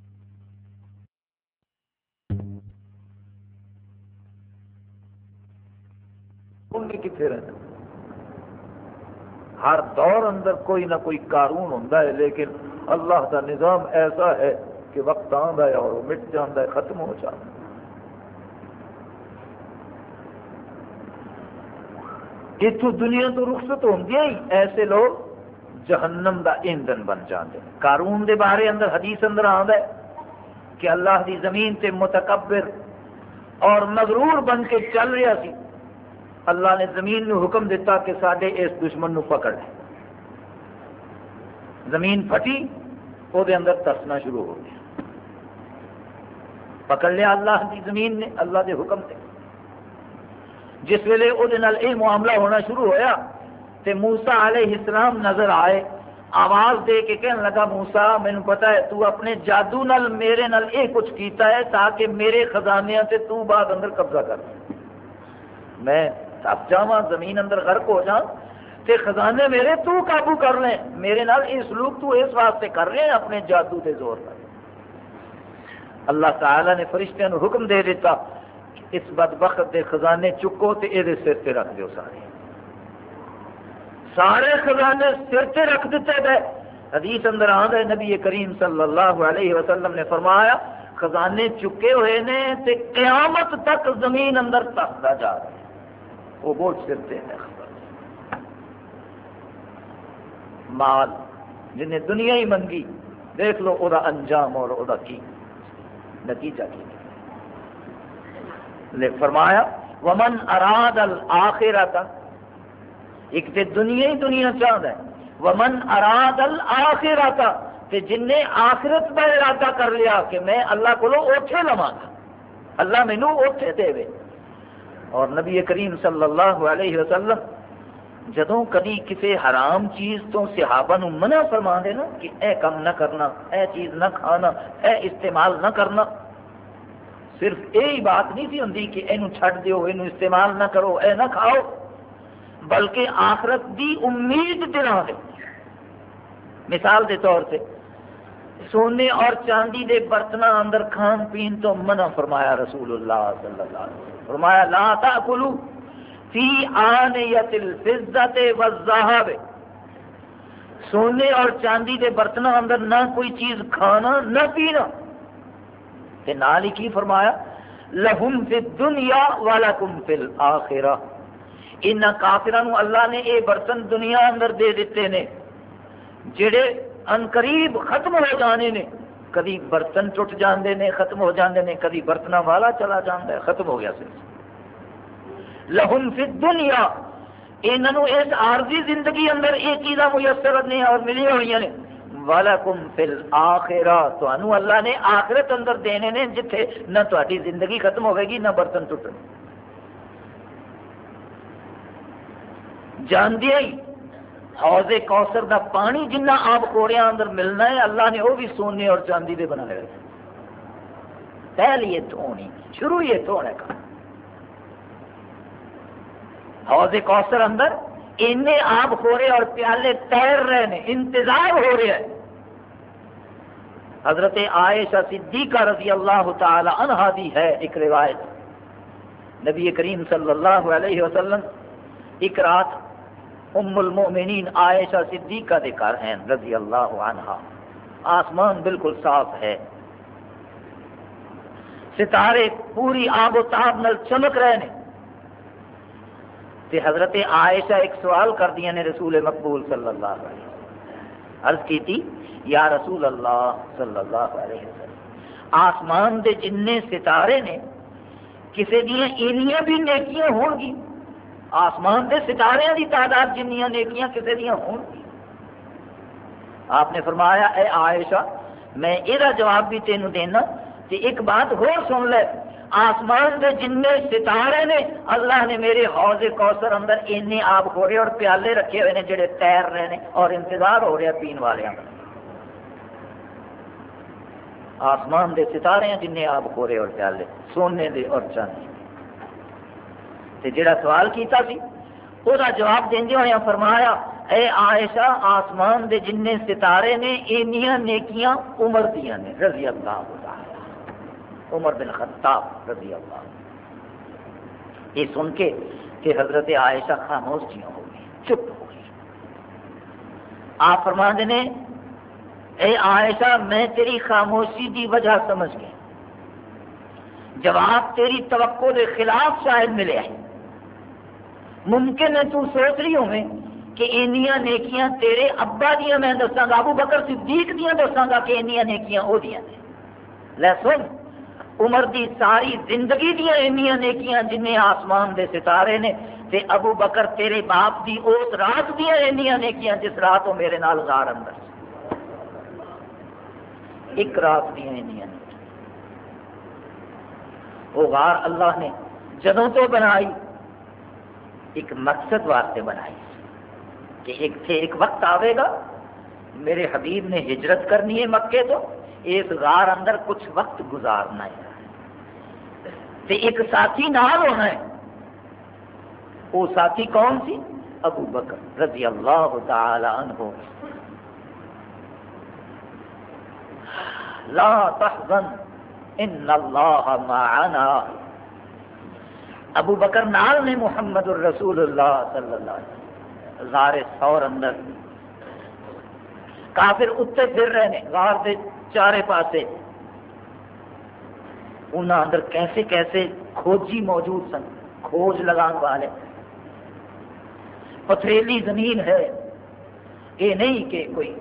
کتنے رہتے ہر دور اندر کوئی نہ کوئی قانون ہوں لیکن اللہ کا نظام ایسا ہے کہ وقت آتا ہے اور وہ مٹ جاتا ہے، ختم ہو جاتا ہے۔ اتو دنیا تو رخصت ہوں گے ہی۔ ایسے لوگ جہنم دا ایندھن بن جاتے ہیں۔ قارون دے بارے اندر حدیث اندر آتا ہے کہ اللہ دی زمین تے متکبر اور مغرور بن کے چل رہا سی۔ اللہ نے زمین نو حکم دیتا کہ سارے اس دشمن نو پکڑ لے۔ زمین پھٹی وہ اندر ترسنا شروع ہو گیا۔ پکڑ لیا اللہ کی زمین نے، اللہ کے حکم سے جس ویلے وہ معاملہ ہونا شروع ہویا تے موسا علیہ السلام نظر آئے، آواز دے کے کہنے لگا موسا مینو پتا ہے تو اپنے جادو نال، میرے نال اے کچھ کیتا ہے تاکہ میرے خزانے سے تو بعد اندر قبضہ کر۔ میں تھپ جا زمین اندر غرق ہو جا تے خزانے میرے تو قابو کر لیں۔ میرے نال یہ سلوک تو اس واسطے کر رہے ہیں اپنے جادو کے زور پر۔ اللہ تعالی نے فرشتوں حکم دے دیتا اس بدبخت دے خزانے چکو تے یہ سر تے رکھ دیو سارے۔ سارے خزانے سر تے رکھ دیتے گئے حدیث اندر آ گئے نبی کریم صلی اللہ علیہ وسلم نے فرمایا، خزانے چکے ہوئے نے تے قیامت تک زمین اندر تستا جا رہا ہے وہ بہت سرتے ہیں مال جنہیں دنیا ہی منگی، دیکھ لو وہ انجام اور وہ کی۔ نتیجہ کی۔ فرمایا، ومن اراد الآخرت ایک تے دنیا ہی دنیا چاہتا ہے۔ ومن اراد الآخرت تے جن نے آخرت کا ارادہ کر لیا کہ میں اللہ کو اوٹھے لوا گا۔ اللہ مینو اوٹھے دے۔ وے اور نبی کریم صلی اللہ علیہ وسلم، جدوں کدی کسی حرام چیز تو صحابہ نو منع فرما دے نا کہ اے کم نہ کرنا، اے چیز نہ کھانا، اے استعمال نہ کرنا۔ صرف یہی بات نہیں تھی ہوں کہ یہ چھڈ دیو یہ استعمال نہ کرو، اے نہ کھاؤ، بلکہ آخرت دی امید دلا دے مثال دے طور سے سونے اور چاندی دے برتن اندر کھان پین تو منع فرمایا رسول اللہ صلی اللہ علیہ وسلم۔ فرمایا، لا تاکلو فی آنیت الفزت والذہب سونے اور چاندی دے برتنوں اندر نہ کوئی چیز کھانا، نہ پینا۔ تے نال ہی کی فرمایا؟ لہم فی الدنیا ولکم فی الاخرہ۔ ان کافرانو اللہ نے اے برتن دنیا اندر دے دیتے نے، جڑے ان قریب ختم ہو جانے نے۔ کدی برتن ٹوٹ جاندے نے، ختم ہو جاندے نے کدی برتنا والا چلا جاندہ ہے، ختم ہو گیا صرف لہم فی الدنیا، انہوں اس عارضی زندگی اندر یہ چیزاں میسر نہیں اور ملی ہوئی نے وَلَكُمْ فِي الْآخِرَةِ تو اللہ نے آخرت اندر دینے نے جتھے نہ تہاڈی زندگی ختم ہوئے گی نہ برتن ٹوٹن۔ جاندیا ہی، حوض کوثر دا پانی جنہ آپ کوڑیا اندر ملنا ہے، اللہ نے وہ بھی سونے اور چاندی دے بنا لے پہلی یہ دھونی شروع یہ دھونے کا حوض کوثر اندر اینے آپ ہو رہے اور پیالے تیر رہے ہیں، انتظار ہو رہے ہیں۔ حضرت عائشہ صدیقہ رضی اللہ تعالی عنہ دی ہے ایک روایت۔ نبی کریم صلی اللہ علیہ وسلم ایک رات ام المؤمنین عائشہ صدیقہ دے کر ہیں رضی اللہ عنہ۔ آسمان بالکل صاف ہے۔ ستارے پوری آب و تاب نل چمک رہے ہیں۔ تے حضرت عائشہ ایک سوال کر دیا نے رسول مقبول صلی اللہ علیہ وسلم۔ عرض کی تھی یا رسول اللہ صلی اللہ علیہ وسلم، آسمان دے جن ستارے نے کسی دیا اینیاں بھی نیکیاں ہون گی۔ آسمان دے ستارے دی تعداد جنیاں نیکیاں کسی دیا ہون گی۔ آپ نے فرمایا، اے عائشہ، میں یہ جواب بھی تینوں دینا کہ ایک بات ہو سن لے، آسمان دے جن ستارے نے اللہ نے میرے حوض کوثر اندر اینے آپ ہو رہے اور پیالے رکھے ہوئے نے، جڑے تیر رہے ہیں اور انتظار ہو رہا پین والے ہاں۔ آسمان دے ستارے ہیں جن آپ ہو رہے اور پیالے، سونے دے اور چاندی تے جڑا سوال کیتا سی وہ جواب دیں ہوئے فرمایا، اے عائشہ، آسمان دے جن ستارے نے، اینیاں نیکیاں عمر دیا نے، رضی اللہ عمر بن خطاب رضی اللہ یہ سن کے کہ حضرت عائشہ خاموش جیوں ہو گئی چپ ہو گئی آپ فرما دینے اے عائشہ، میں تیری خاموشی دی وجہ سمجھ گئی جواب تیری توقع کے خلاف شاید ملے ہیں۔ ممکن ہے تو سوچ رہی ہوں کہ اینیاں نیکیاں تیرے ابا دیا میں دساں گا، ابو بکر صدیق دیا دساں گا کہ اینیاں نیکیاں وہ دیا لے سن، عمر دی ساری زندگی دیا اینیاں نیکیاں جن آسمان دے ستارے نے تے ابو بکر تیرے باپ دی اس رات دیا اینیاں نیکیاں جس رات وہ میرے نال غار اندر۔ ایک رات دیا اینیاں وہ غار اللہ نے جدوں تو بنائی، ایک مقصد واسطے بنائی کہ ایک تھے ایک وقت آئے گا، میرے حبیب نے ہجرت کرنی ہے مکے تو، اس غار اندر کچھ وقت گزارنا ہے۔ تے ایک ساتھی نال ہونا ہے۔ وہ ساتھی کون سی؟ ابو بکر رضی اللہ تعالی عنہ۔ لا تحزن. ان اللہ معنا. ابو بکر نال نے محمد الرسول اللہ صلی اللہ علیہ وسلم غار سور اندر. کافر اتنے پھر رہے ہیں غار دے چارے پاسے. انہوں اندر کیسے کیسے کھوجی موجود سن، کھوج لگان والے. پتھریلی زمین ہے. یہ نہیں کہ کوئی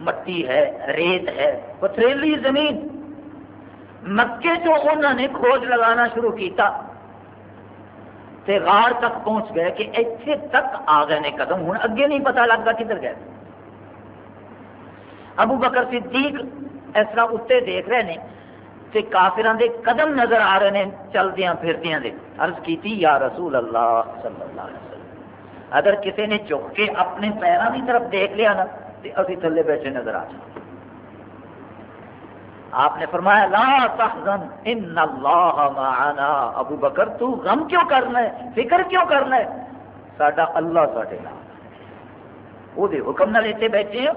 مٹی ہے، ریت ہے، پتھریلی زمین۔ مکے تو انہوں نے کھوج لگانا شروع کیتا۔ تے غار تک پہنچ گئے کہ اتنے تک آ گئے نے قدم۔ ہوں اگے نہیں پتا لگتا کدھر گئے۔ ابو بکر صدیق اس طرح اتنے دیکھ رہے ہیں تے کافران دے قدم نظر آ رہے ہیں چلدیاں پھردیاں دے۔ عرض کیتی، یا رسول اللہ صلی اللہ علیہ وسلم، اگر کسی نے چک کے اپنے پیروں کی طرف دیکھ لیا نا تو ابھی تھلے بیٹھے نظر آ جائیں آپ نے فرمایا، لا تحزن، ان اللہ معنا۔ ابو بکر، تو غم کیوں کرنا ہے فکر کیوں کرنا ہے ساڈا اللہ ساڈے نال وہ حکم نہ لیتے بیٹھے ہیں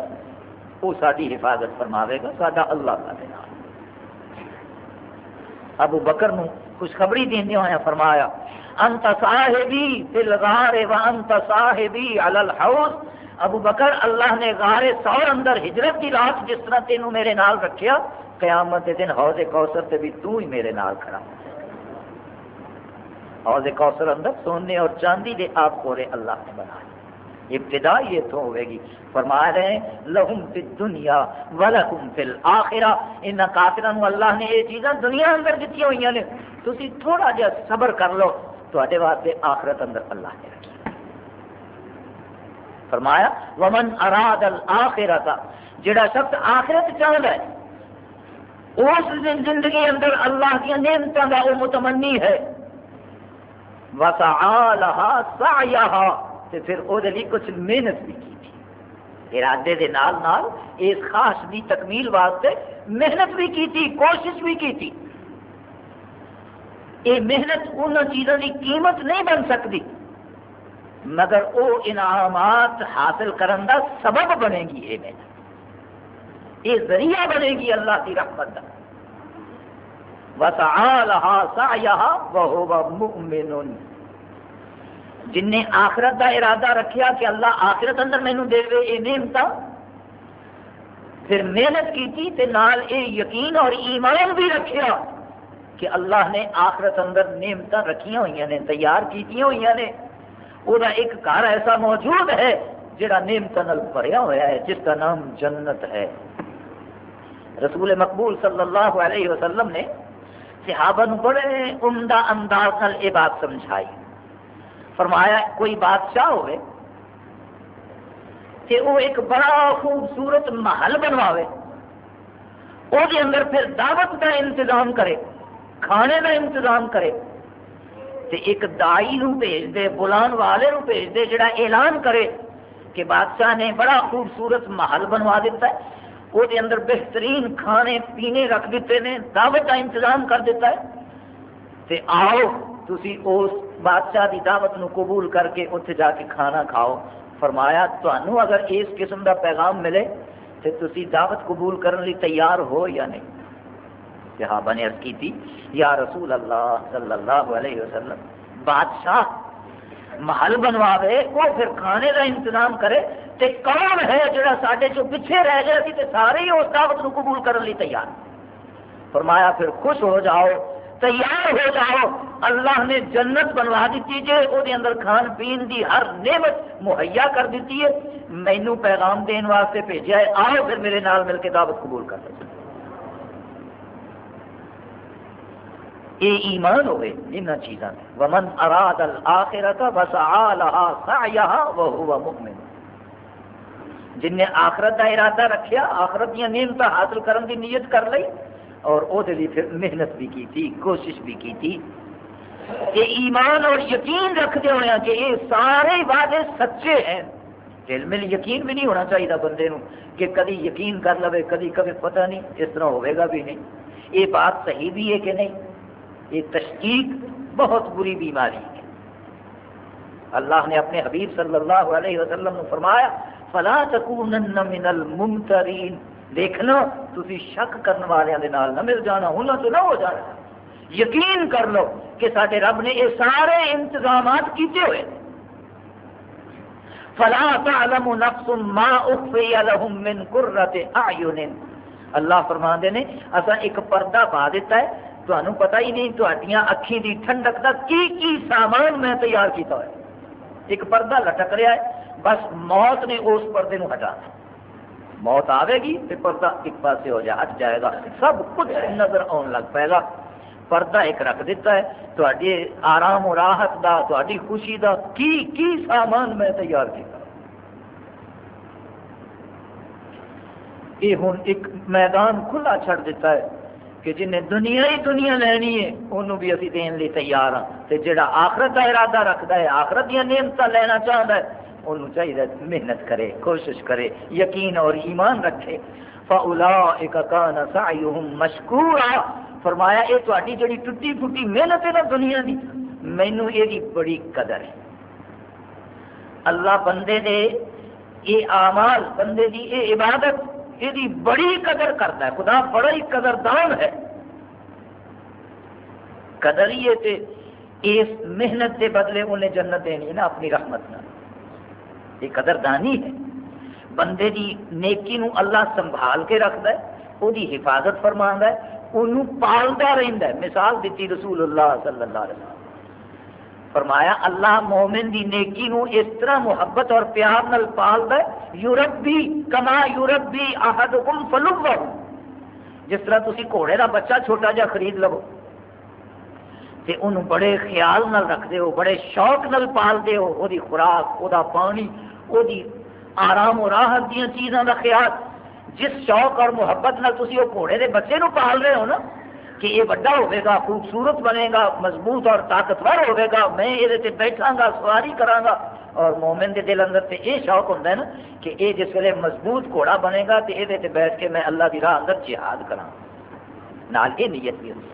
وہ ساری حفاظت فرماوے گا، ساڈا اللہ ساڈے نال ابو بکر نو خوشخبری دیں ہوا فرمایا، انت صاحبی فی الغار و انت صاحبی علی الحوض۔ ابو بکر اللہ نے غار سور اندر ہجرت کی رات جس طرح تینوں میرے نال رکھیا، قیامت دن حوض کوثر تے بھی تو ہی میرے نال کھڑا۔ حوض کوثر اندر سونے اور چاندی دے آپ کورے اللہ نے بنائے ابتدا یہ تو ہوئے گی۔ فرما رہے ہیں، لہم فی دنیا ولکم فی الاخرہ۔ ان کافرانو اللہ نے یہ چیزاں دنیا اندر دیتی ہوئی ہیں۔ تسی تھوڑا جا صبر کر لو تو واسطے آخرت اندر اللہ نے رکھی۔ فرمایا، ومن اراد الاخرت جڑا شخص آخرت چاہتا ہے، اس زندگی اندر اللہ کی نعمتوں کا وہ متمنی ہے۔ وسعا لها سعيها۔ تو پھر وہ کچھ محنت بھی کی تھی۔ ارادے دے نال نال اس خاص دی تکمیل واسطے محنت بھی کی تھی، کوشش بھی کی تھی۔ یہ محنت ان چیزوں کی قیمت نہیں بن سکتی۔ مگر وہ انعامات حاصل کرن دا سبب بنے گی یہ محنت یہ ذریعہ بنے گی اللہ کی رحمت کا جن نے آخرت کا ارادہ رکھیا کہ اللہ آخرت اندر مینو دے یہ نعمت پھر محنت کی تے نال اے یقین اور ایمان بھی رکھیا کہ اللہ نے آخرت اندر نعمت رکھیا ہوئی نے، تیار کی ہوئی نے۔ وہ ایک گھر ایسا موجود ہے جڑا نعمت نل بھریا ہوا ہے جس کا نام جنت ہے رسول مقبول صلی اللہ علیہ وسلم نے صحابہ نو بڑے عمدہ انداز نال یہ بات سمجھائی فرمایا کوئی بادشاہ ہوئے کہ وہ ایک بڑا خوبصورت محل بنواوے وہ اندر پھر دعوت کا انتظام کرے کھانے کا انتظام کرے تے ایک دائی نو بھیج دے، بلان والے نو بھیج دے، جڑا اعلان کرے کہ بادشاہ نے بڑا خوبصورت محل بنوا دیتا ہے۔ وہ دے اندر بہترین کھانے پینے رکھ دیتے ہیں دعوت کا انتظام کر دیتا ہے۔ تے آؤ، تسی اس بادشاہ دی دعوت نو قبول کر کے اتنے جا کے کھانا کھاؤ۔ فرمایا تنوع اگر اس قسم دا پیغام ملے تو تسی دعوت قبول کرنے تیار ہو یا نہیں؟ صحابہ نے عرض کی تھی، یا رسول اللہ صلی اللہ علیہ وسلم، بادشاہ، محل بنواوے، وہ پھر کھانے کا انتظام کرے، تے کون ہے جڑا سارے چو پیچھے رہ گیا تھی تے سارے ہی اس دعوت کو قبول کرنے لی تیار؟ فرمایا، پھر خوش ہو جاؤ، تیار ہو جاؤ، اللہ نے جنت بنوا دیتی جے وہ اندر کھان پین دی ہر نعمت مہیا کر دیتی ہے۔ مینو پیغام دین واسطے بھیجا ہے، آؤ پھر میرے نال مل کے دعوت قبول کر سکتے یہ ایمان ہوئے، ان چیزوں میں۔ ومن اراد الاخرت وسعى لها سعيها وهو مؤمن۔ جن نے آخرت کا ارادہ رکھیا، آخرت دیا نعمت حاصل کرن دی نیت کر لی اور او وہ پھر محنت بھی کی تھی، کوشش بھی کی تھی۔ کہ ایمان اور یقین رکھتے ہوئے کہ یہ سارے وعدے سچے ہیں۔ دل میں یقین بھی نہیں ہونا چاہیے بندے نو کہ کدی یقین کر لو کدی کبھی پتہ نہیں اس طرح ہوئے گا بھی نہیں۔ یہ بات صحیح بھی ہے کہ نہیں؟ یہ تشکیق بہت بری بیماری ہے۔ اللہ نے اپنے حبیب صلی اللہ علیہ وسلم نے فرمایا، فلا تکونن من الممترین۔ دیکھنا تھی شک کرنے والے نہ مل جانا انہوں تو نہ ہو جانا۔ یقین کر لو کہ سارے رب نے یہ سارے انتظامات کیتے ہوئے فلا تعلم نفس ما اخفی لهم من قرۃ اعین۔ اللہ فرماندے نے اسا ایک پردہ پا دیتا ہے تمہیں پتا ہی نہیں تھی اکھی دی ٹھنڈک کا کی کی سامان میں تیار کیتا ہے ایک پردہ لٹک رہا ہے، بس موت نے اس پردے نو ہٹا۔ موت آئے گی تو پردہ ایک پاسے ہو جائے، ہٹ جائے گا۔ سب کچھ نظر آن لگ پائے گا۔ پردہ ایک رکھ دیتا ہے تھوڑے آرام و راحت دا تھوڑی خوشی دا کی کی سامان میں تیار کیا یہ ہوں ایک میدان کھلا چھڑ دیتا ہے۔ کہ جنہیں دنیا ہی دنیا لینی ہے، انہوں بھی اسی دین لی تیار ہاں۔ تے جڑا آخرت کا ارادہ رکھتا ہے، آخرت دیا نعمت لینا چاہتا ہے، انہوں چاہیے محنت کرے، کوشش کرے، یقین اور ایمان رکھے۔ فَأُولَٰئِكَ كَانَ سَعْيُهُمْ مَشْكُورًا۔ فرمایا، اے تہاڈی جڑی ٹوٹی پھوٹی محنت ہے نا دنیا دی، مینوں یہ بڑی قدر ہے۔ اللہ بندے دے یہ اعمال، بندے دی یہ عبادت یہ بڑی قدر کرتا ہے خدا بڑا ہی قدردان ہے قدر ہی ہے اس محنت کے بدلے انہیں جنت دینی ہے نا اپنی رحمت نہ یہ قدردانی ہے بندے دی نیکی نو اللہ سنبھال کے رکھتا ہے وہ حفاظت فرما ہے انہوں پالتا رہتا ہے مثال دیتی رسول اللہ صلی اللہ علیہ وسلم فرمایا، اللہ مومن دی نیکی نو اس طرح محبت اور پیار نل پالتا ہے یورپ بھی کما یورپ بھی آہد کم فلوب جس طرح تسی گھوڑے کا بچہ چھوٹا جا خرید لو، تے ان بڑے خیال نل رکھتے ہو، بڑے شوق نل پالتے ہو وہ خوراک وہ پانی وہ آرام و راحت دیا چیزوں کا خیال۔ جس شوق اور محبت نال تسی وہ گھوڑے دے بچے نو پال رہے ہو نا کہ یہ بڑا ہوگا خوبصورت بنے گا، مضبوط اور طاقتور ہوگا میں یہ بیٹھا گا، سواری کرا گا۔ اور مومن دے دل اندر تے یہ شوق ہوتا ہے نا کہ یہ جس ویلے مضبوط گھوڑا بنے گا تو یہ بیٹھ کے میں اللہ کی راہ اندر جہاد کرا نال یہ نیت بھی ہوتی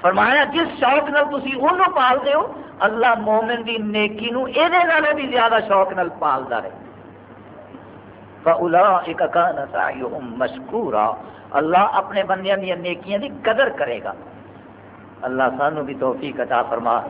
فرمایا، جس شوق نال تھی انہوں پال دے ہو، اللہ مومن دی نیکی نو یہ بھی زیادہ شوق نال پالتا رہے۔ فَأُولَٰئِكَ كَانَ سَعْيُهُمْ مَشْكُورًا۔ اللہ اپنے بندیاں دیا نیکیاں دی قدر کرے گا۔ اللہ سانو بھی توفیق عطا فرما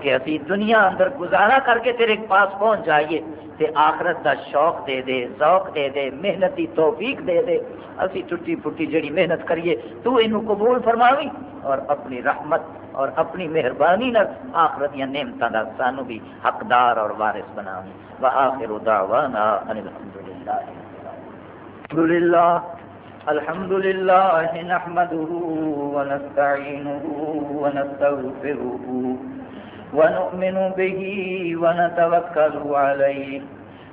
کہ اسی دنیا اندر گزارا کر کے تیرے پاس پہنچ جائیے تے آخرت دا شوق دے دے، ذوق دے دے، محنت دی توفیق دے دے۔ اسی ٹوٹی پھٹی جڑی محنت کریے، تو انہوں قبول فرماوی اور اپنی رحمت اور اپنی مہربانی نال آخرت یا نعمتاں دا سانو بھی حقدار اور وارث بناوی۔ وآخر دعوانا ان الحمدللہ۔ الحمدللہ۔ الحمد لله نحمده ونستعينه ونستغفره ونؤمن به ونتوكل عليه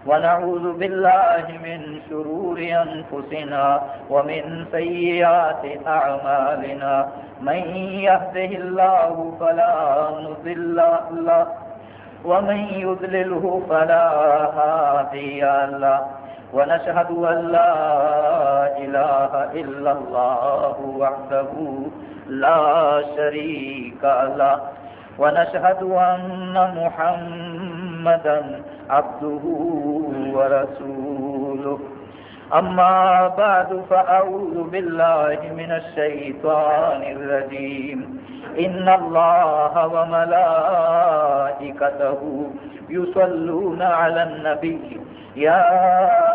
ونعوذ بالله من شرور أنفسنا ومن سيئات أعمالنا. من يهده الله فلا نذل له، ومن يذلله فلا هادي له. ونشهد أن لا إله إلا الله وحده لا شريك له. ونشهد أن محمدا عبده ورسوله. أما بعد فأعوذ بالله من الشيطان الرجيم. إن الله وملائكته يصلون على النبي. يا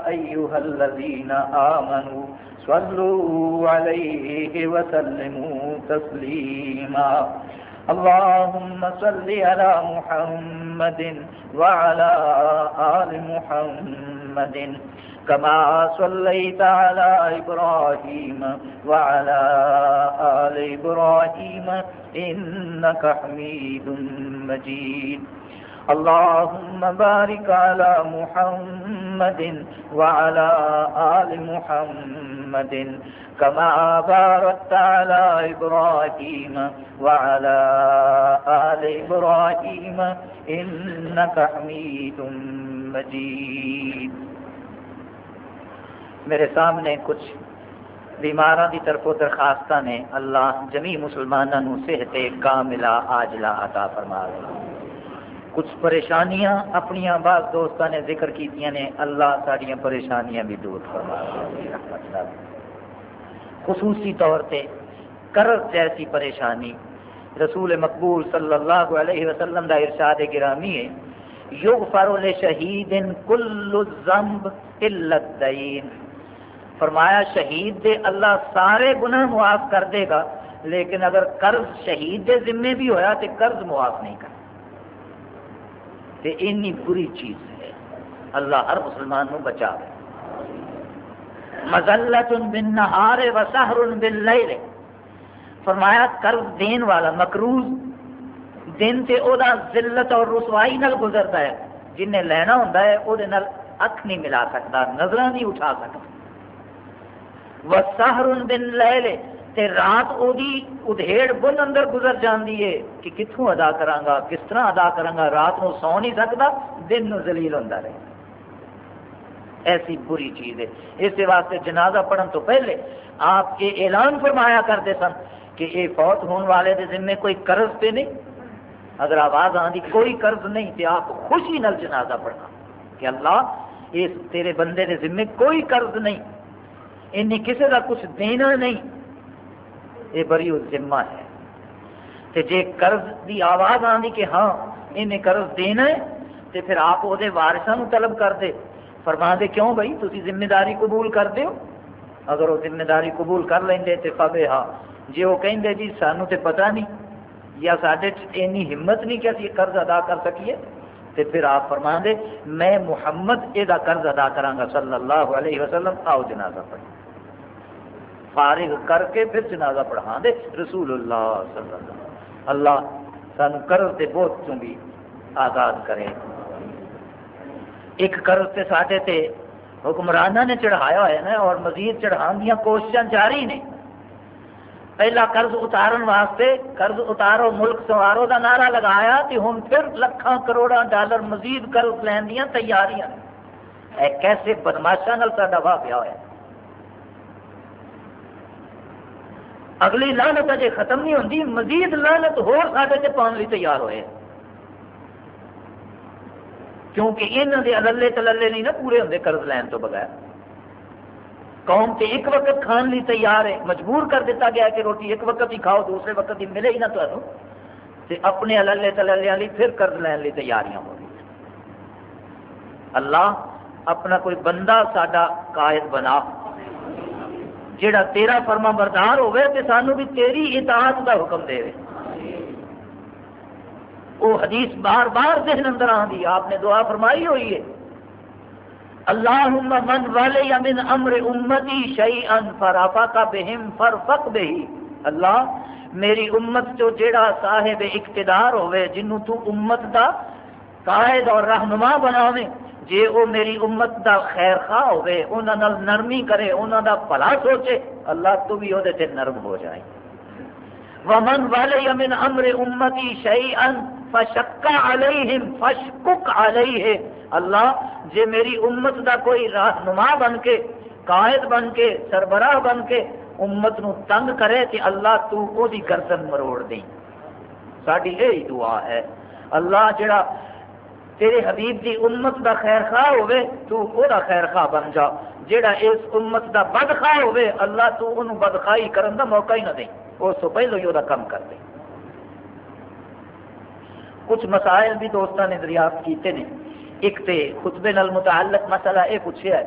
أيها الذين آمنوا صلوا عليه وسلموا تسليما. اللهم صل على محمد وعلى آل محمد. محمد، كما صليت على إبراهيم وعلى آل إبراهيم، إنك حميد مجيد. اللهم بارك على محمد وعلى آل محمد كما باركت على إبراهيم وعلى آل إبراهيم إنك حميد مجيد. میرے سامنے کچھ بیماروں کی طرف درخواست نے اللہ جمی مسلمانوں صحت کاملہ آجلا عطا فرما رہا کچھ پریشانیاں اپنی بعض دوستوں نے ذکر کی اللہ ساری پریشانیاں بھی دور فرما خصوصی طور پہ قرض جیسی پریشانی۔ رسول مقبول صلی اللہ علیہ وسلم کا ارشاد گرامی ہے یوگ فارول شہید کل الزمب الدین۔ فرمایا، شہید دے اللہ سارے گناہ معاف کر دے گا، لیکن اگر قرض شہید دے ذمے بھی ہویا تو قرض معاف نہیں کر۔ اینی بری چیز ہے۔ اللہ ہر مسلمان نو بچا دے مزلت بن نہار و سہر بن فرمایا قرض دین والا مکروز دن سے او دا ذلت اور رسوائی نال گزرتا ہے۔ جن نے لینا ہوں وہ اکھ نہیں ملا سکتا نظر نہیں اٹھا سکتا۔ وہ سہر بن لے تے رات او دی ادھیڑ بن اندر گزر جاندی ہے کہ کتوں ادا کرانگا، کس طرح ادا کرانگا؟ رات نو سو نہیں سکتا، دن نو زلیل ہوتا رہے۔ ایسی بری چیز ہے۔ اس واسطے جنازہ پڑھن تو پہلے آپ یہ اعلان فرمایا کرتے سن کہ یہ فوت ہونے والے دے ذمے کوئی قرض پہ نہیں۔ اگر آواز آدھی کوئی قرض نہیں تو آپ خوشی نل جنازہ پڑھنا۔ کہ اللہ، اس تیرے بندے دے ذمے کوئی قرض نہیں۔ انہیں کسی کا کچھ دینا نہیں۔ یہ بڑی ذمہ ہے۔ تے جے قرض دی آواز آنی کہ ہاں انہیں قرض دینا ہے، تے پھر آپ وہ وارثوں طلب کر دے۔ فرما دے، کیوں بھائی؟ تھی ذمہ داری قبول کر دیو اگر وہ ذمہ داری قبول کر لیں تے فبے ہاں جی وہ کہیں جی سانو تے پتہ نہیں یا سارے اینی ہمت نہیں کہ اسی قرض ادا کر سکیے؟ تے پھر آپ فرما دے، میں محمد یہ قرض ادا کرا صلی اللہ علیہ وسلم. آؤ جنازہ پڑھ فارغ کر کے پھر جنازہ پڑھا دے رسول اللہ صلی اللہ علیہ اللہ سان قرض کے بہت چوں بھی آزاد کرے۔ ایک قرض تے ساڈے تے حکمرانہ نے چڑھایا ہوا ہے نا اور مزید چڑھان دیا کوششاں جاری نے۔ پہلا قرض اتارن واسطے قرض اتارو، ملک سوارو کا نعرہ لگایا تو ہوں پھر لکھان کروڑا ڈالر مزید قرض لین دیا تیاریاں۔ اے کیسے بدماشا سا واہ پیا ہوا اگلی لانت اجے ختم نہیں ہوتی مزید لانت ہوتے پاؤن لی تیار ہوئے۔ کیونکہ یہاں کے اللے تلے نہیں نا پورے ہوں قرض لین تو بغیر۔ قوم تے ایک وقت کھان لی تیار ہے، مجبور کر دیتا گیا کہ روٹی ایک وقت ہی کھاؤ، دوسرے وقت ہی ملے ہی نہ تمہیں تے اپنے اللے تلے لی پھر قرض لین لی تیاریاں ہو گئی۔ اللہ اپنا کوئی بندہ ساڈا قائد بنا۔ جڑا تیرا فرما بردار ہوئے تے سانو بھی تیری اطاعت کا حکم دے۔ وہ حدیث بار بار ذہن اندر آدھی آپ نے دعا فرمائی ہوئی ہے۔ اللہم من والے من امر امتی شیئن فرافقا بہم فرفق بہی۔ اللہ، میری امت جو جیڑا صاحب اقتدار ہوئے جنہوں تو امت دا قائد اور رہنما بناویں جے او میری امت دا خیر خواہ ہوئے انہاں نال نرمی کرے، انہاں دا بھلا سوچے، اللہ تو بھی وہ نرم ہو جائے۔ ومن والے من امر امتی شیئن فشکا علیہم فشکک علیہ اللہ، جے میری امت دا کوئی رہنما بن کے، قائد بن کے، سربراہ بن کے امت نو تنگ کرے کہ اللہ تو او دی گردن مروڑ دیں ساری یہی دعا ہے۔ اللہ، جڑا تیرے حبیب دی امت دا خیر خواہ ہوئے تو او دا خیر خواہ بن جا۔ جڑا اس امت دا بد خواہ ہوئے اللہ تو انہوں بدخواہی کرن دا موقع ہی نہ دیں اس تو پہلو ہی وہ کم کر دیں کچھ مسائل بھی دوستوں نے دریافت کیتے ہیں ایک تے خطبے نال متعلق مسئلہ یہ پوچھا ہے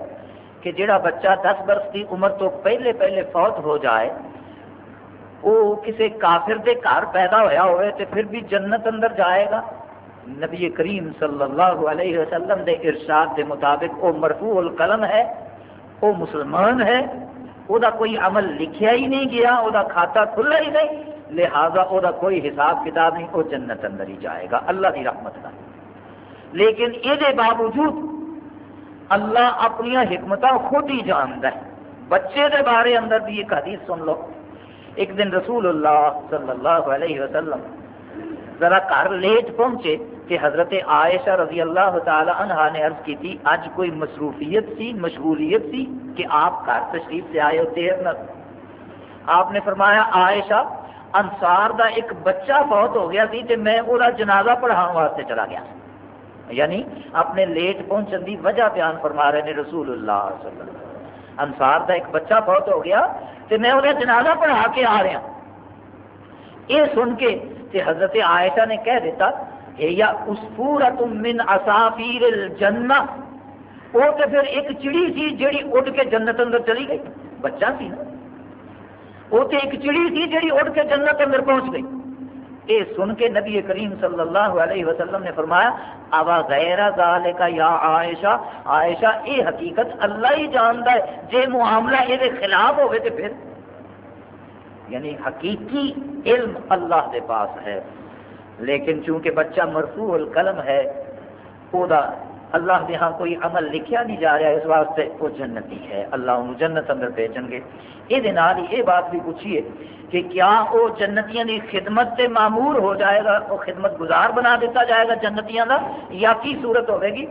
کہ جڑا بچہ دس برس کی عمر تو پہلے پہلے فوت ہو جائے وہ کسی کافر دے گھر پیدا ہویا ہوئے تو پھر بھی جنت اندر جائے گا؟ نبی کریم صلی اللہ علیہ وسلم دے ارشاد دے مطابق وہ مرفوع القلم ہے وہ مسلمان ہے وہ کوئی عمل لکھیا ہی نہیں گیا وہ کھاتا کھلا ہی نہیں۔ لہذا وہ کوئی حساب کتاب نہیں وہ جنت اندر ہی جائے گا۔ اللہ کی رحمت کا لیکن یہ باوجود اللہ اپنی حکمت خود ہی جانتا ہے۔ بچے کے بارے اندر بھی ایک حدیث سن لو۔ ایک دن رسول اللہ صلی اللہ علیہ وسلم ذرا گھر لیٹ پہنچے کہ حضرت عائشہ رضی اللہ تعالی عنہ نے عرض کی تھی، آج کوئی مصروفیت سی، مشغولیت سی کہ آپ گھر تشریف سے آئے ہو، دیر نہ۔ آپ نے فرمایا، عائشہ انصار دا ایک بچہ بہت ہو گیا سی کہ میں وہ جنازہ پڑھاؤ واسطے چلا گیا۔ یعنی اپنے لیٹ پہنچنے کی وجہ بیان فرما رہے ہیں رسول اللہ صلی اللہ علیہ وسلم۔ انصار دا ایک بچہ بہت ہو گیا کہ میں وہ جنازہ پڑھا کے آ رہا۔ یہ سن کے کہ حضرت عائشہ نے کہہ دیتا یا اسفورت من اسافیر الجنہ۔ وہ تو پھر ایک چڑی سی جیڑی اڑ کے جنت اندر چلی گئی۔ بچہ سی نا۔ وہ تو ایک چڑی سی جیڑی اڑ کے جنت اندر پہنچ گئی۔ یہ سن کے نبی کریم صلی اللہ علیہ وسلم نے فرمایا آوا غیر کا یا عائشہ؟ عائشہ یہ حقیقت اللہ ہی جانتا ہے، جے معاملہ یہ خلاف ہوئے تو پھر یعنی حقیقی علم اللہ کے پاس ہے۔ لیکن چونکہ بچہ مرفوع القلم ہے وہ اللہ کے ہاں کوئی عمل لکھیا نہیں جا رہا اس واسطے وہ جنتی ہے۔ اللہ انہوں جنت اندر بھیجن گے۔ یہ یہ بات بھی پوچھیے کہ کیا وہ جنتیاں کی خدمت سے معمور ہو جائے گا؟ وہ خدمت گزار بنا دیتا جائے گا جنتیاں کا یا کی صورت ہوے گی؟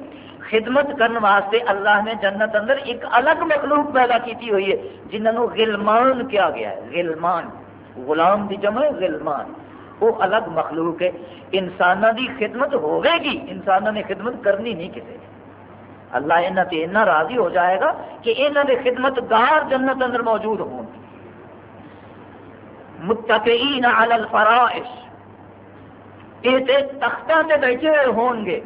خدمت کرنے واسطے اللہ نے جنت اندر ایک الگ مخلوق پیدا کی ہوئی ہے جنہوں غلمان کیا گیا ہے۔ غلمان، غلام دی جمع غلمان۔ وہ الگ مخلوق ہے۔ انسانوں کی خدمت ہوے گی۔ انسانوں نے خدمت کرنی نہیں کسی اللہ یہاں سے اتنا راضی ہو جائے گا کہ یہاں کے خدمت گار جنت اندر موجود ہوں متقین علی الفرائش یہ تختہ سے بیٹھے ہوئے ہون گے۔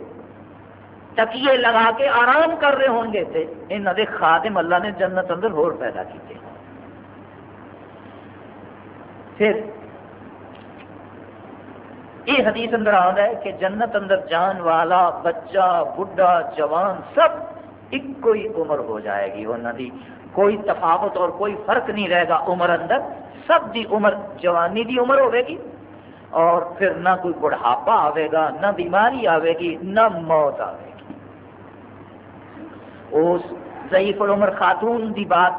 تکیے لگا کے آرام کر رہے ہوں گے تھے انہوں نے خادم اللہ نے جنت اندر ہور پیدا کیتے۔ پھر یہ حدیث اندر آ ہے کہ جنت اندر جان والا، بچہ بڑھا جوان، سب ایک کوئی عمر ہو جائے گی انہوں دی کوئی تفاوت اور کوئی فرق نہیں رہے گا عمر اندر۔ سب دی عمر، جوانی دی عمر ہوے گی اور پھر نہ کوئی بڑھاپا آئے گا، نہ بیماری آئے گی، نہ موت آئے گی۔ اس ضعیف العمر خاتون دی بات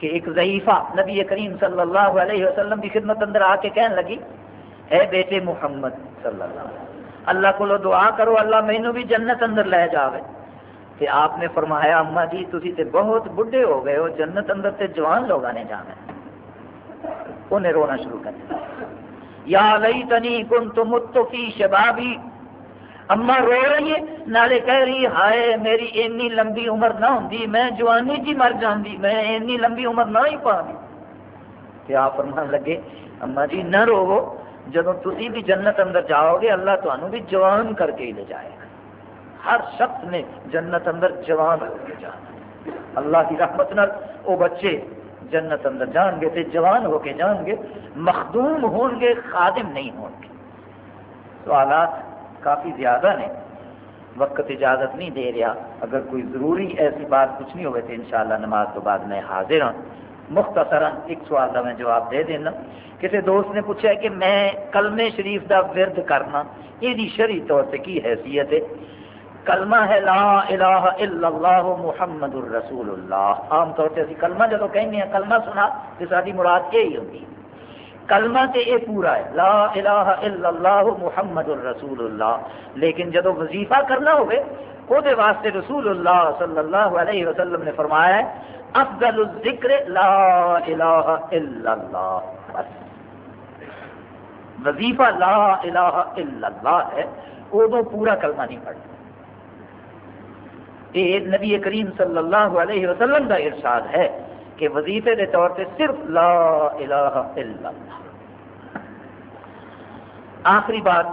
کہ ایک ضعیفہ نبی کریم صلی اللہ علیہ وسلم کی خدمت اندر آ کے کہنے لگی اے بیٹے محمد صلی اللہ علیہ وسلم، اللہ کو دعا کرو، اللہ مینو بھی جنت اندر لے جاوے۔ کہ آپ نے فرمایا اما جی تھی تے بہت بڑھے ہو گئے ہو، جنت اندر تے جوان لوگ نے جانا انہیں رونا شروع کر دیا۔ یا لئی تنی کن تو شبابی۔ اما رو رہی ہے، نالے کہہ رہی ہائے میری اینی لمبی عمر نہ ہوتی میں جوانی جی مر جاندی، میں اینی لمبی عمر نہ ہی پا کہ آپ فرمان لگے اما جی نہ رو جب تھی بھی جنت اندر جاؤ گے، اللہ تمہوں بھی جوان کر کے ہی لے جائے گا۔ ہر شخص نے جنت اندر جوان ہو کے جانا اللہ کی رحمت نال وہ بچے جنت اندر جان گے تے جوان ہو کے جان گے۔ مخدوم ہون گے، خادم نہیں ہون گے۔ سوالات کافی زیادہ نے وقت اجازت نہیں دے رہا۔ اگر کوئی ضروری ایسی بات کچھ نہیں ہوئے تو انشاءاللہ نماز تو بعد میں حاضر ہوں۔ مختصرا ایک سوال کا میں جواب دے دینا۔ کسی دوست نے پوچھا کہ میں کلمے شریف دا ورد کرنا یہ شرعی طور سے کی حیثیت ہے؟ کلمہ ہے لا الہ الا اللہ محمد الرسول اللہ۔ عام طور سے اسی کلمہ جب کہیں ہیں، کلمہ سنا تو ساری مراد یہی ہوتی ہے۔ کلمہ سے یہ پورا ہے، لا الہ الا اللہ محمد الرسول اللہ۔ لیکن جب وظیفہ کرنا ہوئے وہ واسطے رسول اللہ صلی اللہ علیہ وسلم نے فرمایا ہے افضل الذکر لا الہ الا اللہ۔ وظیفہ لا الہ الا اللہ ہے، وہ پورا کلمہ نہیں پڑھتا۔ یہ نبی کریم صلی اللہ علیہ وسلم کا ارشاد ہے کہ وظیفے کے طور پہ صرف لا الہ الا اللہ۔ آخری بات